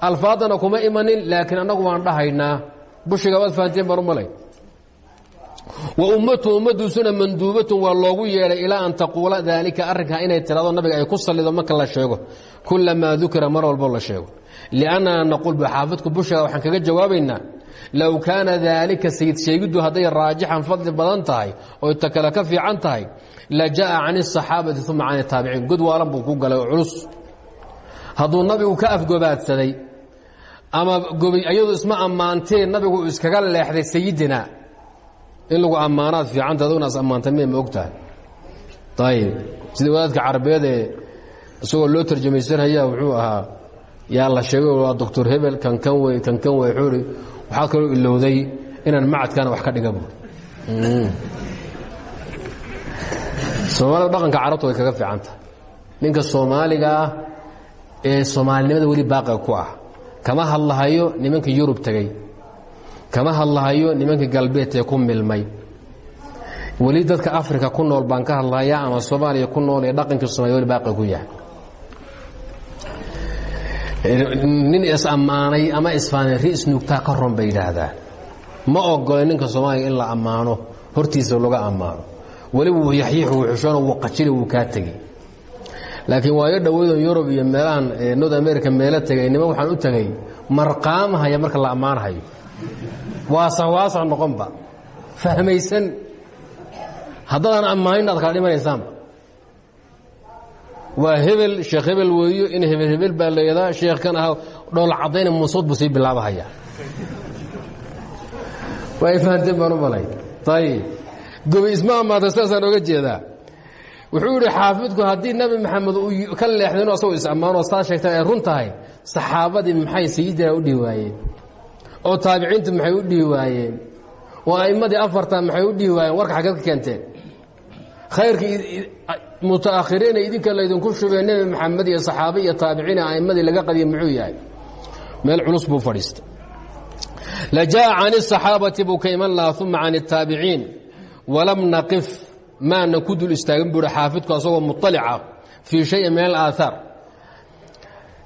Alfaadana kuma imanin laakiin annagu waan dhahaynaa. Bushiga waad fahanteen baan u malay. Wa ummatu ummadduusuna manduubatun waa loogu yeedhay ilaa an taquula daalika arrinkaa inay tirado nabiga ay ku salido marka la sheego. Kulamaa dukira mar walbo la sheego. Liannana naquul buxaafadku bushiga waxaan kaga jawaabaynaa low kaana daalika sayid sheegiddu hadday raajixan fadli badan tahay oy ta kale ka fiican tahay la ja'a can اsaxaabati uma can taabiciin god waalan buu ku galay oo culus. Hadduu nabigu ka afgobaadsaday ama gobi ayadu isma ammaanteen nabigu iskaga leexday sayidina in lagu ammaanaad fiicanta adugna as ammaantay miy ma og tahay ayib sida wadaadka carabeed ee isagoo loo tarjamaysanaya wuxuu ahaa yaa la sheegay waa doctor waxaa kaloo ilowday inaan macadkaana wax ka dhiga bu soomaalida dhaqanka carabta way kaga fiican tahay ninka soomaaliga ah ee soomaalinimada weli baaqiga ku ah. Kama hadlahayo nimanka yurub tegey kama hadlahayo nimanka galbeedkee ku milmay. Weli dadka africa ku nool baan ka hadlaya ama soomaaliya ku nool ee dhaqankii somalia weli baaqi ku yahay nin is-ammaanay ama isfaanay ri isnuugtaa ka ron bay yidhaahdaan. Ma ogole ninka soomaaliya in la ammaano hortiisa laga ammaano. Weli wuu yaxyiix wuu xushoona wuu qajili wuu kaa tegi laakiin waayo dhoweydo yurub iyo meelahan north america meelo tegay niman waxaan u tegay marqaamahaya marka la ammaanhayo waasax waasax noqonba fahmaysan. Haddaadan ammaanin aad kala dhimanaysaanba waa hebel sheekh hebel weeyo in hebel hebel baa layadaa sheekhkan ah dhoola caddayna muusood buu sii bilaabahaya. Way fahanteen baan u malay. Ayib gobi isma ammaanta sidaasaan oga jeedaa. Wuxuu yidhi xaafidku haddii nebi maxamed uu ka leexday inu asagoo is-ammaanoo saa sheegtaan ay run tahay. Saxaabadii maxay sayidina u dhihi waayeen? Oo taabiciintu maxay u dhihi waayeen? Oo a'immadii afarta maxay u dhihi waayeen? Warka xaggeed ka keenteen khayrkii mutaakhiriina idinka laydinku shubee nebi maxamed iyo saxaabe iyo taabiciina a'immadii laga qadiya muxuu yahay meel culus buu fadhiistay la jaaءa can الصaxaabati buu ka iman lahaa uma can الtaabiciin walam naqif maana ku dul istaagin buuhi xaafidku asagoo muطalica fii shayin min alaahaar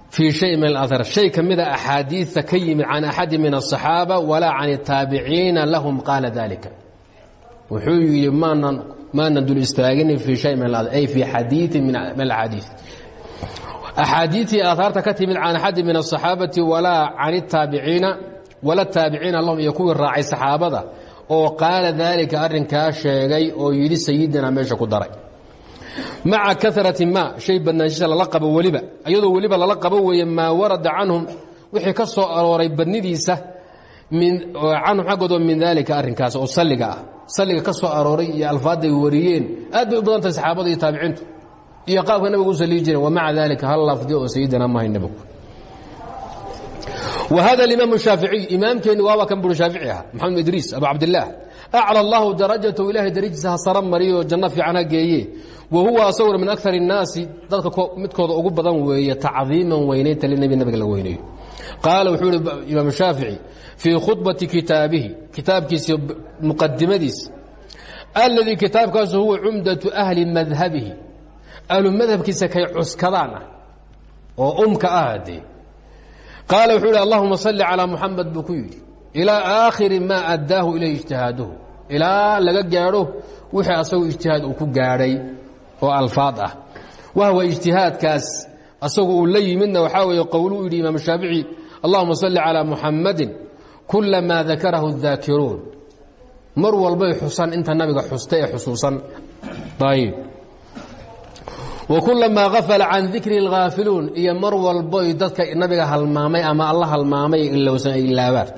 fii shayin min alaahaar shay ka mida axaadiidta ka yimid can axadi min الصaxaaba walaa can الtaabiciina lahum qaala dalika wuxuu yidhi maanan maana dul istaagin fii shay min ay fii xadiiin min alxadiid axaadiitii aaaarta ka timid can axadi min asaxaabati walaa can itaabiciina wala taabiciina lahum iyo kuwii raacay saxaabada oo qaala daalika arrinkaa sheegay oo yidhi sayidinaa meesha ku daray. Maca karati ma shay badnaanshiisa lala qabo weliba iyadoo weliba lala qabo weeye maa warada canhum wixii ka soo arooray badnidiisa canhum xaggoodoo min daalika arrinkaas oo salliga ah salliga ka soo arooray iyo alfaadday wariyeen aad bay u badan tahay saxaabada iyo taabiciintu iyo qaabka nabigu u saliyi jireen wa maca daalika hal lafdi oo sayidina mahay nabigu وhذا الإmام الشhaaفiعي imaamkeeni waaba kan buri shaafici ah maxamed idriis abu cabdiلlah أclى الlahu darajaة ilahay darajdiisa ha saro mariyo janno fiican ha geeye wa huwa asaguna min أكثar الnaasi dadka midkooda ugu badan weeye tacdiiman weynaynta linebi nabiga la weyneeyo qaala wuxuu ihi imaam shaafici fii khudbati kitaabihi kitaabkiisi muqadimadiisa alladii kitaabkaasu huwa cumdatu ahli madhabihi ahlu madhabkiisa kay cuskadaan ah oo umka ah dee qaala wuxuu ihi allahuma salli calaa muxamed buu ku yidhi ilaa aakhiri maa addaahu ilayh ijtihaaduhu. Ilaa laga gaadho wixii asagu ijtihaad uu ku gaadhay oo alfaad ah. Wahwa ijtihaadkaas asagu uu la yimidna waxaa weeye qowluu yidhi imaam shaafici allahuma salli calaa muxamadin kulamaa dakarahu daakiruun mar walbay xusan inta nabiga xusta ee xusuusan ayb وكلmaa غafla can dikri الغaafiluun iyo mar walboy dadka nabiga halmaamay ama alla halmaamay ilowsan ay ilaabaan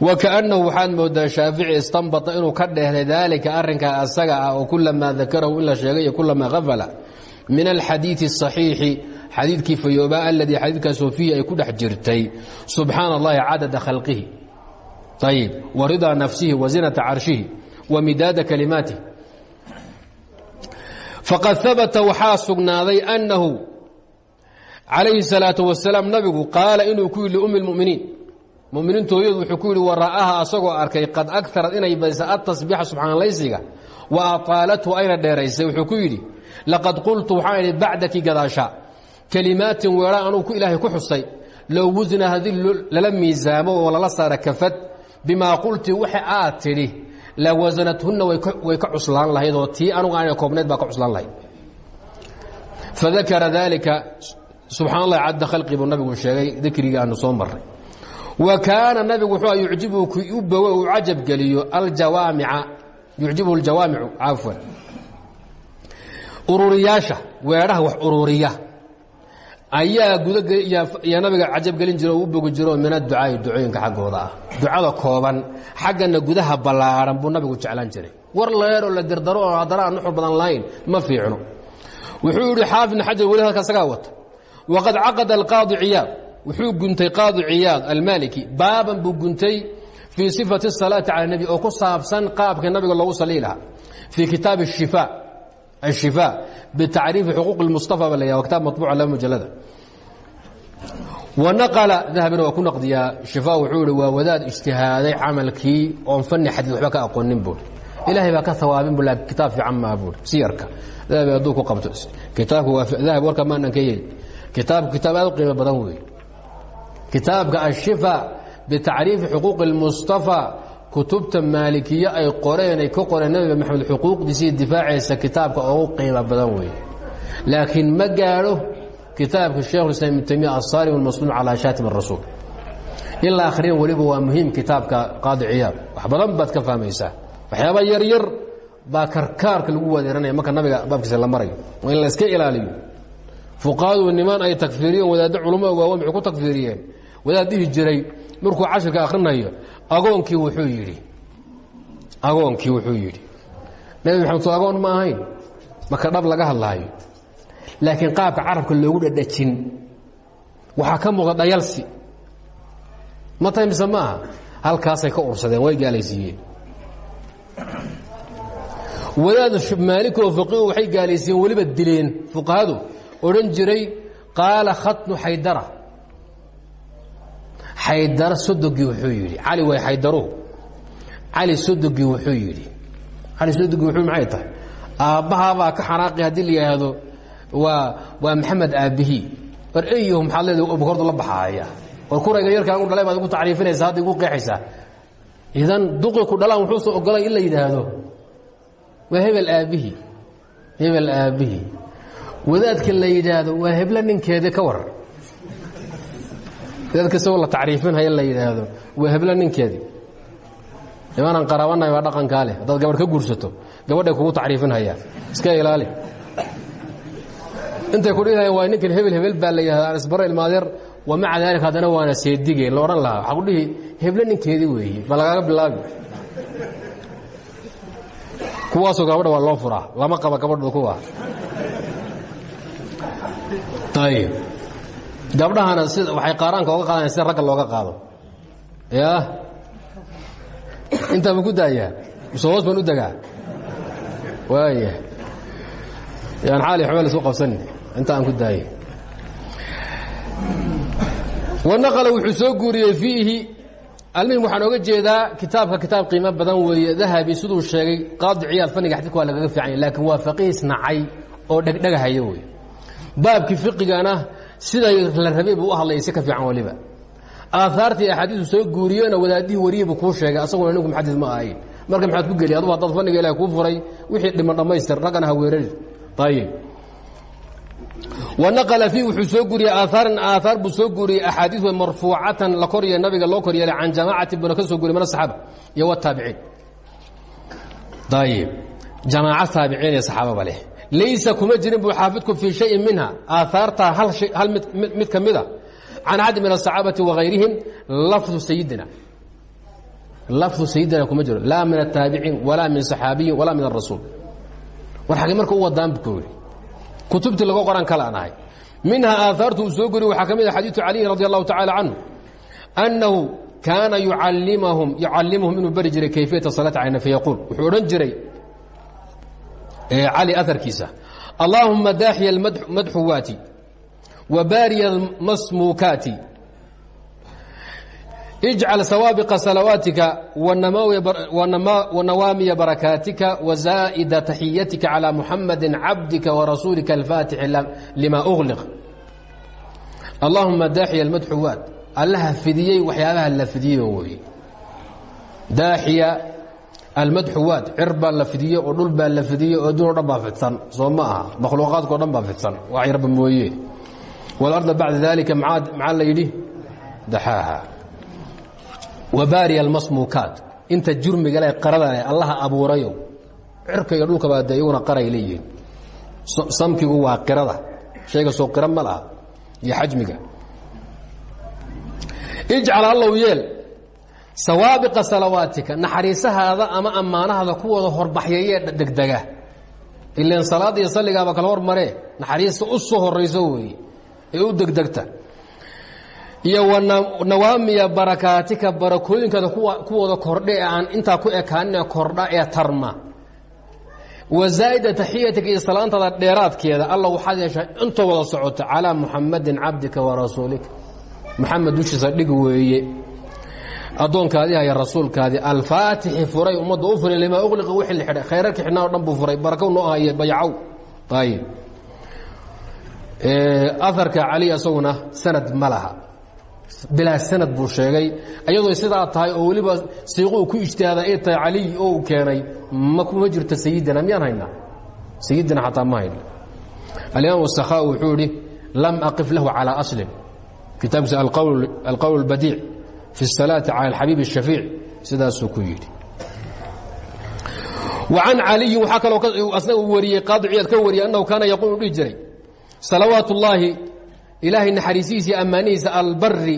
وkaأنahu waxaad moodaa shaafici istanbaطa inuu ka dheehday daalika arinkaa asaga ah oo kulamaa dakarahu in la sheegay kulamaa غafla min الxadiiثi الصaxiixi xadiidkii fayoobaa aladii xadiidkaasoo fiihi ay ku dhex jirtay subxaana الlahi cadada khalqihi ayb وariضىa nafsihi وaزinaةa carshihi وamidaada kalimaatih faqad habata waxaa sugnaaday annahu calayhi الsalaaةu wasalaam nabigu qaala inuu ku yidhi liumi اlmuminiin muminiintu hooyadu wuxuu ku yidhi wara'aha asagoo arkay qad akarad inay badisa atasbiixa subxaanalaysiga wa ataalathu ayna dheeraysay wuxuu ku yidhi laqad qultu waxaan idhi bacdaki gadaasha kelimaatin weedha anuu ilaahay ku xusay low wusna haddii lala miisaamo oo lala saara kafad bimaa qulti waxa aad tidhi la wasanathunna way ka cuslaan lahayd oo tii anugu aana koobnayd baa ka cuslaan lahayd. Fadakara daalika subxaan allahi cadda khalqi buu nabigu sheegay dikrigii aanu soo marray wa kaana nabigu wuxuu yucjibu u bogo uu cajab geliyo aljawaamica yucjibuhu aljawaamicu cafwan ururiyaasha weedhaha wax ururiya ayaa gudayaa nabiga cajab gelin jira u bogi jira min adducaa'i ducooyinka xaggooda ah. Ducada kooban xaggana gudaha ballaaran buu nabigu jeclaan jiray. War laheer la dardaro oo haddana nuxur badan lahayn ma fiicno. Wuxuu yidhi xaafid ibn xajar weli halka isagaa wata. Waqad caqada alqaadi ciyaad wuxuu guntay qaadi ciyaad almaaliki. Baaban buu guntay fii sifati asalaati cala nebi oo ku saabsan qaabka nabiga loogu sallii lahaa fii kitaabi ashifaa الشفاء بتacriifi xuquuq المصطفى ba la kitaab maطbuuca laba mujalada wanaqla dahabina waa ku naqdiyaa shifa wuxuu ihi waa wadaad ijtihaaday camalkii oon fani xadiid waxba ka aqoonin buuri ilaahay baa ka hawaabin bu laakiin kitaab fiican maa buuri siyarka dahabi hadduu ku qabto kitaabku waa dahab warka maanan ka yeeli kitaabku kitaab aad u qiimo badan weeye kitaabka ashifa bitacriifi xuquuqi اlmustafa kutubta maalikiye ay qoreen ay ka qoreen nabiga maxamed xuquuqdiisii difaaciisa kitaabka ugu qiimo badan weeye. Laakiin ma gaadho kitaabka sheikhulislaam ibn taymiya asaarim almasluum calaa shaatim arasuul in la akhriyan weliba waa muhiim kitaabka qaadi ciyaad. Wax badan baad ka fahmaysaa. Waxyaaba yaryar baa karkaarka lagu wadeeranaya marka nabiga baabkiisa la marayo waa in la iska ilaaliyo. Fuqahadu niman ay takfiiriyeen wadaaddo culamo waawan waxay ku takfiiriyeen. Wadaad dhihi jiray markuu cashirka akhrinayo agoonkii wuxuu yidhi agoonkii wuxuu yidhi nabi maxamed soo agoon ma ahayn? Marka dhab laga hadlaayo. Laakiin qaabka carabka loogu dhadhajin waxaa ka muuqda dhayalsi. Ma tahay mise ma aha? Halkaasay ka ursadeen way gaalaysiiyeen. Wadaad maalik oo faqihu waxay gaalaysiiyeen weliba dileen fuqahadu. Odhan jiray qaala khatnu xaydara xaydara sodogii wuxuu yidhi cali way xaydaruhu cali sodogii wuxuu yidhi cali sodogii wuxuu maxay tahay? Aabbahaabaa ka xanaaqi haddii la yidhaahdo waa waa maxamed aabbihii. War eyahu maxaad leedahay abukordu la baxaaya. War kurayga yarkaa u dhalay baad igu tacriifinaysaa hadda igu qeexaysaa. Idan duqi ku dhalaan wuxuusa ogolay in la yidhaahdo. Waa hebel aabbihii hebel aabbihii. Wadaadka la yidhaahdo waa heblo ninkeedii ka waran wadaadka isagoo la tacriifinhaya la yidhaahdo waa heblo ninkeedii nimanaan qaraabannahay waa dhaqankaa leh. Haddaad gabadh ka guursato gabadhay kugu tacriifinhayaan iska ilaali. Intay ku dhihayaan waa ninkan hebel hebel baa la yidhahda aan isbaro ilmaadeer wa maca daalika haddana waana seedige la odhan lahaa. Waxaa ku dhihi heblo ninkeedii weeye ba lagaaga bilaabi. Kuwaasoo gabadha waa loo furaa. Lama qaba gabadhooda kuwa ayib gabdhahana waxay qaaraanka oga qaadanayan sida ragga looga qaado. Ya? Intaa ma ku daayaa? Mise hoos baan u degaa waaya yaan xaali xumeel isu qabsanin inta aan ku daayay wanaqala wuxuu soo guuriyey fiihi. Almuhim waxaan oga jeedaa kitaabka kitaab qiimo badan weeye. Dahabi siduu sheegay qaadi ciyaad fanniga xadidka waa lagaga fiicanya laakiin waa faqiis nacay oo dhegdhegahaya wey baabkii fiqigana siday la rabay buu u hadlayay si ka fiican waliba. Aahaartii axaadiisu soo guuriyena wadaadihii wariyibuu kuu sheegay asaguna ninku muxadid ma ahayn. Marka maxaad ku geli adugu haddaad fanniga ilahi kuu furay wixii dhiman dhammaystir raggana ha weerari. Ayib wanaqala fiih wuxuu soo guuriyey aaaran aaaar buu soo guuriyey axaadiis way marfuucatan la koryeele nabiga loo koryeelay can jamaacati buna ka soo guriy min asaxaaba iyo wataabiciin ayib jamaaca taabiciin ee saxaababa leh laysa kuma jirin buu xaafidku fii shayin minha aaaartaa hal mid ka mida can axadi min asaxaabati wagayrihim lafdu sayidina lafdu sayidina kuma jiro laa min ataabiciin walaa min saxaabiyin walaa min arasuul war xagee marka u wadaan bu ku yidhi kutubtii laga qoran kala aan ahay minhaa aahaartu uu soo goriy waxaa ka mid a xadiiثu caliyin radi allahu tacala canhu annahu kaana yucallimuhum inuu bari jiray kayfiyata salaati cayna fayaquul wuxuu odhan jiray cali aharkiisa allaahuma daaxiya madxuwaati wa baariya masmuukaati ijcal sawaabiqa salawaatika wanawaamiya barakaatika wazaa'ida taxiyatika calى muxamadi cabdika warasuulika alfaatixi lima ugliq allahuma daaxiya almadxuwaat allaha fidiyey waxyaabaha la fidiyeyo wey daaxiya almadxuwaat cir baa la fidiye oo dhul baa la fidiye oo adduun o dhan baa fidsan. Soo ma aha. Makhluuqaadka o dhan baa fidsan. Wax yarba mooye. Walarda bacda dalika maxaa la yidhi daxaaha. Wabaariya almasmuukaat. Inta jurmigale qaradale allaha abuurayo. Cirka iyo dhulkabaa de iyaguna qaray leeyihiin. Samkigu waa qirada. Shayga soo qira ma laha. Iyo xajmiga. Ijcal allow yeel sawaabiqa salawaatika naxariisahaada ama ammaanahaada kuwooda horbaxyayee degdega. Ilan salaadda iyo salligaaba kala hormaree naxariista u soo horayso weeye ee u degdegta. Iyo nawaamiya barakaatika barakooyinkaada kuwooda kordhe ee aan intaa ku ekaaninee kordha ee tarma. Wa zaa'ida taxiyatika iyo salaantaada dheeraadkeeda alla waxaad yeeshaa intoo wada socota calaa muxamadin cabdika wa rasuulika muxamed dushiisa dhig weeye addoonkaadii haya rasuulkaadii. Alfaatixi furay ummadda u furay limaa uqliqa wixii la xidhay khayrarka xidhnaa o dhan buu furay. Barako noo ahaye bayacow ayib aharka cali asaguna sanad ma laha. Bilaa sanad buu sheegay. Iyadoo sidaa tahay oo weliba siiquu ku ijtihaada ay tahay caliy oo uu keenay ma kuma jirto sayidina miyaan haynaa sayidina xataa ma hayno alimaam sakhaa wuxuu idhi lam aqif lahu calىa aslin. Kitaabkiisa alqowl اlbadiic fi الsalaaةi calى اlxabiib الشhafiic sidaasuu ku yidhi وcan caliyin waxaa kaloo asna uu wariyey qaadi ciyaad ka wariyey annahu kaana yaquul u dhihi jiray salawaat ullaahi ilaahay naxariisihiisii ammaanihiisa albari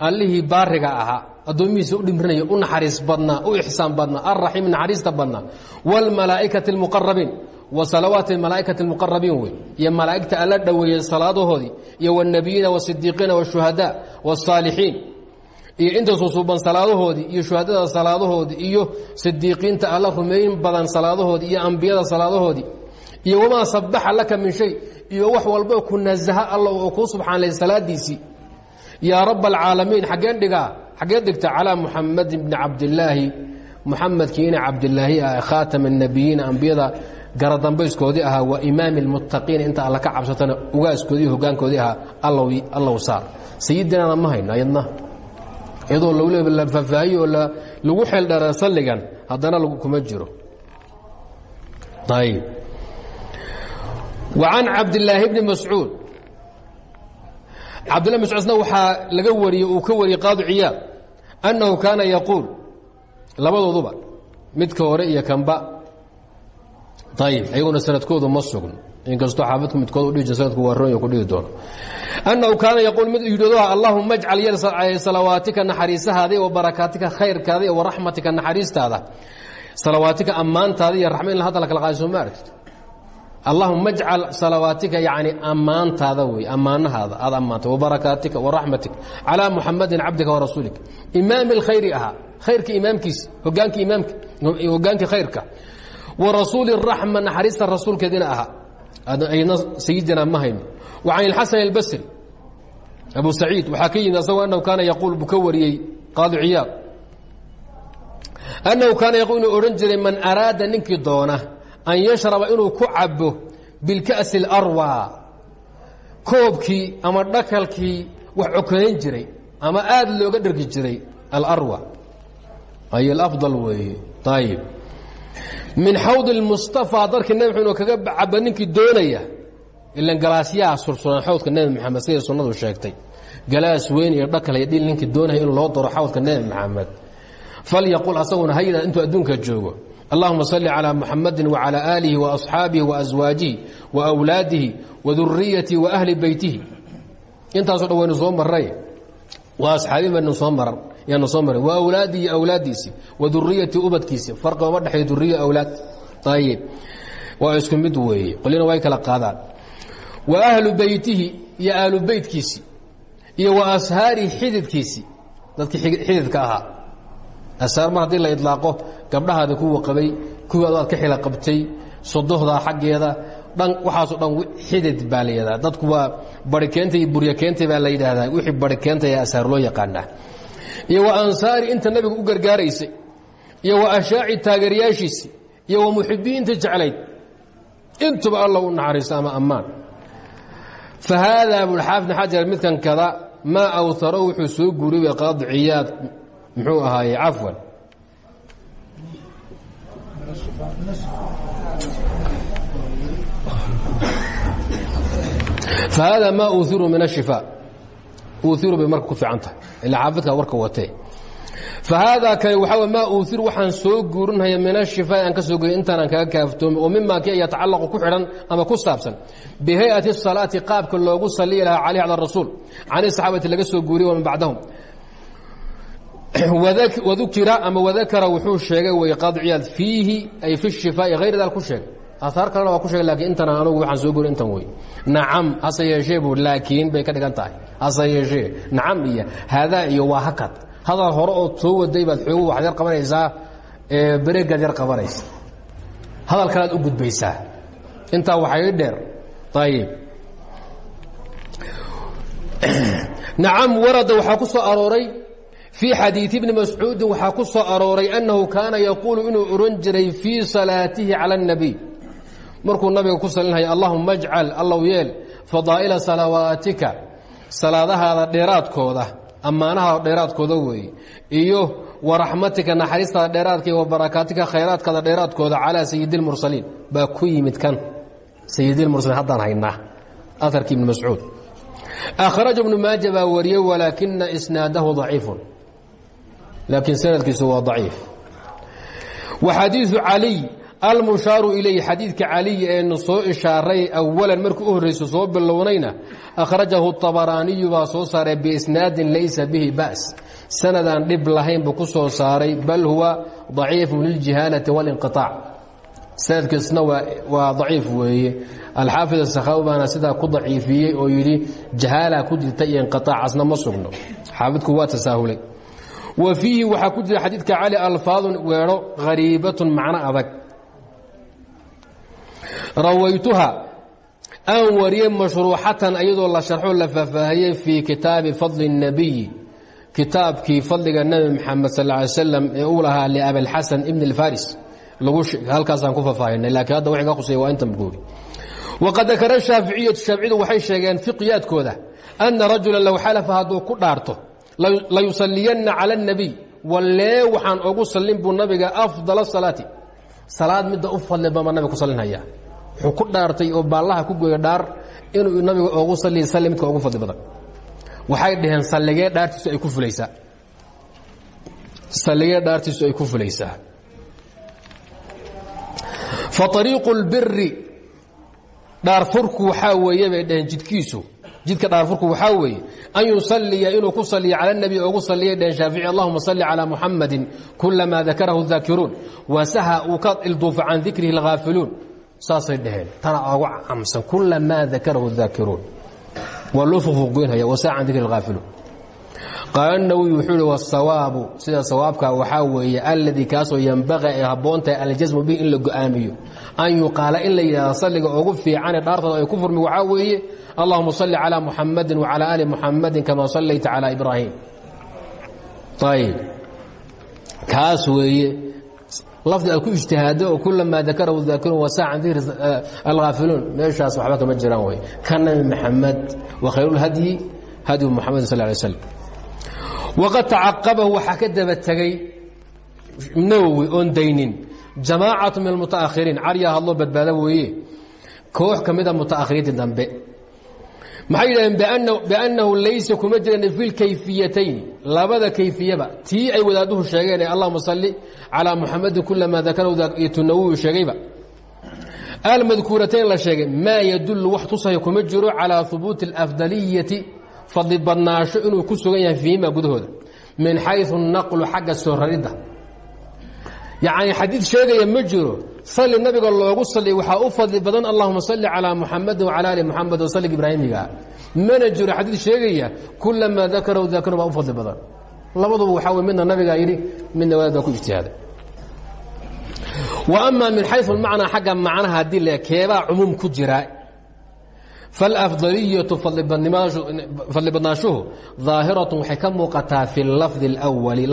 allihii baariga ahaa addoomihiisa u dhimrinaya u naxariis badnaa u ixsaan badnaa alraxiim naxariista badnaa wاlmalaa'ikati اlmuqarabiin wa salawaati malaaikati اlmuqarabiin wey iyo malaa'igta alla dhoweeyey salaadahoodii iyo wاlnebiyiina wالsidiiqiina wالshuhadaa wالsaalixiin iyo inta susuuban salaadahoodii iyo shuhadada salaadahoodii iyo sidiiqiinta alla rumeyn badan salaadahoodii iyo ambiyada salaadahoodii iyo wamaa sabaxa laka min shay iyo wax walbo ku nasaha alla oo kuu subxaanlay salaadiisii. Yaa rabba alcaalamiin xaggeen dhigaa xaggeen dhigta calaa muxamadin bni cabdillaahi muxamedkii ina cabdilaahi ah khaatama annabiyiina ambiyada garadambayskoodii ahaa wa imaami almuttaqiina inta alla ka cabsatana ugaaskoodii hogaankoodii ahaa allow saar. Sayidinaana ma hayno ayadna iyadoo lowle la faahfaahiyo oo lagu xeeldheera salligan haddana kuma jiro ayb وعan cabdاللaahi بni mascuud cabdالlah mascuudna waxaa laga wariyey uu ka wariyey qaadi ciyaad أnnahu kaana yaquul labadooduba midka hore iyo kanba ayb ayaguna sanadkoodu ma sugn inkastoo xaafidka midkood dhihi jir sanadku waa ronya ku dhihi doono annahu kaana yaquul mid yidhahdoha allahuma ajcal yar salawaatika naxariisahaadii wa barakaatika khayrkaadii wa raxmatika naxariistaada. Salawaatika ammaantaada iyo raxma in hadda la kala qaadi soo ma aragtid. Allahuma ajcal salawaatika yacni ammaantaada wey ammaanahaada aad ammaanta wa barakaatika wa raxmatik calaa muxamadin cabdika wa rasuulik. Imaami alkhayri ahaa khayrka imaamkiisa hogaankii imaamka hoggaankii khayrka. Wa rasuuli raxma naxariista rasuulkeediina ahaa ayadna sayidina ma hayno wa can ilxasan albasri abu saciid waxaa ka yimid annahu kaana yaquul buu ka wariyey annahu kaana yaquul inuu man araada ninkii doona an yashraba inuu ku cabo bilka'si اlarwaa koobkii ama dhakalkii wax cokanayn jiray ama aad looga dhargi jiray alarwa ay alafdal weeye ayib min xawd اlmustafaa darkii nebi mxamed oo kaga caba ninkii doonaya ilan galaasyaha sursuran xawdka nebi maxamed siday sunnadu sheegtay galaas weyn iyo dhakal iyo dhil ninkii doonaya in loo daro xawdka nebi maxamed falyaqul asaguna ha yidhahd intuu adduunka joogo allahuma salli calى muxamadi wacalى aalihi waasxaabihi waaswaajihi waawlaadihi waduriyatihi waahli beytihi intaaso dhan waynu soo maray waa asxaabi baynu soo maran yaanu soo maray. Wa awlaadihi iyo awlaaddiisii wa duriyati ubadkiisi. Farqi oma dhexeeyo duriya awlaad. Ayib waa isku mid weeye. Qolyana way kala qaadaan. Wa ahlu beytihi iyo ahlu beytkiisii iyo wa ashaarihi xididkiisii dadkii xididka ahaa. Ashaar mar haddii la idlaaqo gabdhahaada kuwa qabay kuwii adaad ka xila qabtay sodohdaa xaggeeda dhan waxaasoo dhan xidid baa la yidhahdaa. Dadku waa barikeenta iyo buryakeenta baa la yidhaahdaa wixii barikeenta ee asaar loo yaqaanaa iyo wa ansaari inta nabiga u gargaaraysay iyo wa ashaaci taageerayaashiisii iyo wa muxibiinta jeclayd intuba alla u naxariisto ama ammaan. Fa haadaa buxaafidn xajar midkan kada maa awtaro wuxuu soo guuriyay qaadi ciyaad muxuu ahaaye cafwan. Fa haadaa maa uhiru min uiru bay marka ku fiican tahay. Ilaa xaafidkaa warka watee fa haadaa kani waxaa maa uuiru waxaan soo guurinhaya min ashifaa'i aan ka soo geeyo intaanaan kaga kaaftoomay oo mimaa kii yatacallaqu ku xidhan ama ku saabsan bihay'ati salaati qaabka loogu salliyi lahaa calayh cala rasuul cani saxaabati laga soo guuriye waman bacdahum. Wadukira ama wadakara wuxuu sheegay weyqadciyaad fiihi ay fi shifaa'i hayr daal ku sheegay. Ahaar kalena waa ku sheegay laakiin intaanaan anugu waxaan soo guurin intan wey nacam hase yeeshee bu laakiin bay ka dhigan tahay. Hase yeeshee nacam iyo haadaa iyo waa hakad. Hadal hore oo soo waday baad xoogu waxaad yar qabanaysaa beregaad yar qabanaysa. Hadal kalead u gudbaysaa. Intaa waxay dheer ayib nacam warada waxaa ku soo arooray fii xadiidi bni mascuudin waxaa ku soo arooray annahu kaana yaquulu inuu ohan jiray fii salaatihi cala اnnabiy markuu nabiga ku salinhaya allahuma ajcal allow yeel fadaa'ila salawaatika salaadahaada dheeraadkooda ammaanahaada dheeraadkooda weeye iyo waraxmatika naxariistaada dheeraadka iyo wabarakaatika khayraadkaada dheeraadkooda calaa sayidi اlmursaliin baa ku yimid kan sayidilmursaliin haddaan haynaa aarkii ibni mascuud. Akhraja ibnu maaja baa wariyey walaakina isnaadahu daciifun. Laakiin sanadkiisu waa daciif. Wa xadiiثu caliy almushaaru ilayh xadiidka caliy eenu soo ishaaray awalan markii u horrayso soo bilownayna akhrajahu طabaraaniyu baa soo saaray biisnaadin laysa bihi ba's sanad aan dhib lahayn buu ku soo saaray bal huwa daciifu liljihaanati walinqiطaac sanadkiisna waa daciif weeye. Alxaafid asakhawi baana sidaa ku daciifiyey oo yidhi jahaala ku jirta iyo inqiaacasna ma sugno. Xaafidku waa macno adag rawaytuha aan wariyey mashruuxatan iyadoo la sharxo la faahfaahiyey fii kitaabi fadli الnabiyi kitaabkii fadliga nebi maxamed sal ly slam ee uu lahaa liabilxasan ibn اlfaris halkaasaan ku faahfaahinay laakiin hadda wixii ka khusaya waa intan buuri waqad dakara shaaficiyatu shaaficiyadu waxay sheegeen fiqiyaadkooda ana rajula low xalafa hadduu ku dhaarto layusaliyanna cala الnabiy wallee waxaan ogu sallin buu nabiga afdal salaati salaad midda u fadli badan baa nabiga ku sallinhaya wuxuu ku dhaartay oo baallaha ku gooya dhaar inuu nabiga ogu saliya salli midka ogu fadli badan. Waxay dhaheen salligee dhaartiisu ay ku fulaysaa salligee dhaartiisu ay ku fulaysaa fa ariiqu lbiri dhaarfurku waxaa weeye bay dhaheen jidkiisu jidka dhaarfurku waxaa weeye an yusalliya inuu ku saliyo cala nabi ogu salliyay dhaheen shaafici allahuma salli calaa muxamadin kulamaa dakarahu daakiruun wasaha uu ka ilduufa can dikrihi alghaafiluun saasay dhaheen. Tana ogu camsan kulamaa dakarahu daakiruun waa loo fofogoynaya wasaacan dikri haafiluun qaala nawowi wuxuu ihi wasawaabu sida sawaabka waxaa weeye alladii kaasoo yambaqa ee habboon tahay aljasmu bihi in la an yuqaala in la yidhahda ugu fiicane dhaartooda ay ku furmi waxaa weeye allahuma salli calaa muxamadin wacalaa ali muxamadin kamaa sallayta calaa ibraahim. Ayb kaas weeye lafdi aad ku ijtihaado oo kulamaa dakarahu daakiruun wasaa dikri alghaafiluun meeshaas waxba kama jiraan wey ka nabi maxamed wa khayruulhadyi hadyu muxamadi sal lay slam waqad tacaqabahu waxaa ka daba tegey nawowi oon daynin. Jamaacatu min almutaakhiriin caryaa hadloo badbaada weeye. Koox ka mida mutaakhiriinta dambe maxay yidhahdeen biannahu laysa kuma jiran fi lkayfiyatayn. Labada kayfiyaba tii ay wadaaduhu sheegeen ee allahuma salli calaa muxamadin kulamaa dakarahu tunawiyu sheegayba. Almadkuuratayn la sheegay maa yadullu wax tusaya kuma jiro calaa hubuuti alafdaliyati fadli badnaasho inuu ku sugan yahay fiihima gudahooda. Min xayu naqlu xagga soo raridda. Yacni xadiid sheegaya ma salli nabiga loogu saliy waxaa u fadli badan allahuma salli calaa muxamadi wacala ali muxamed oo salliga ibraahimiga. Mana xadiid sheegaya kulamaa dakarahu dakarun baa u fadli badan. Labaduba waxaa wey midna nabigaa yidhi midna wadaad ku ijtihaaday wa amaa min xayu lmacnaa xagga macnaha haddii le keebaa cumuum ku jira. Falafdaliyatu fadli badnaanshuhu daahiratu waxay ka muuqataa fi lafdi اlأwali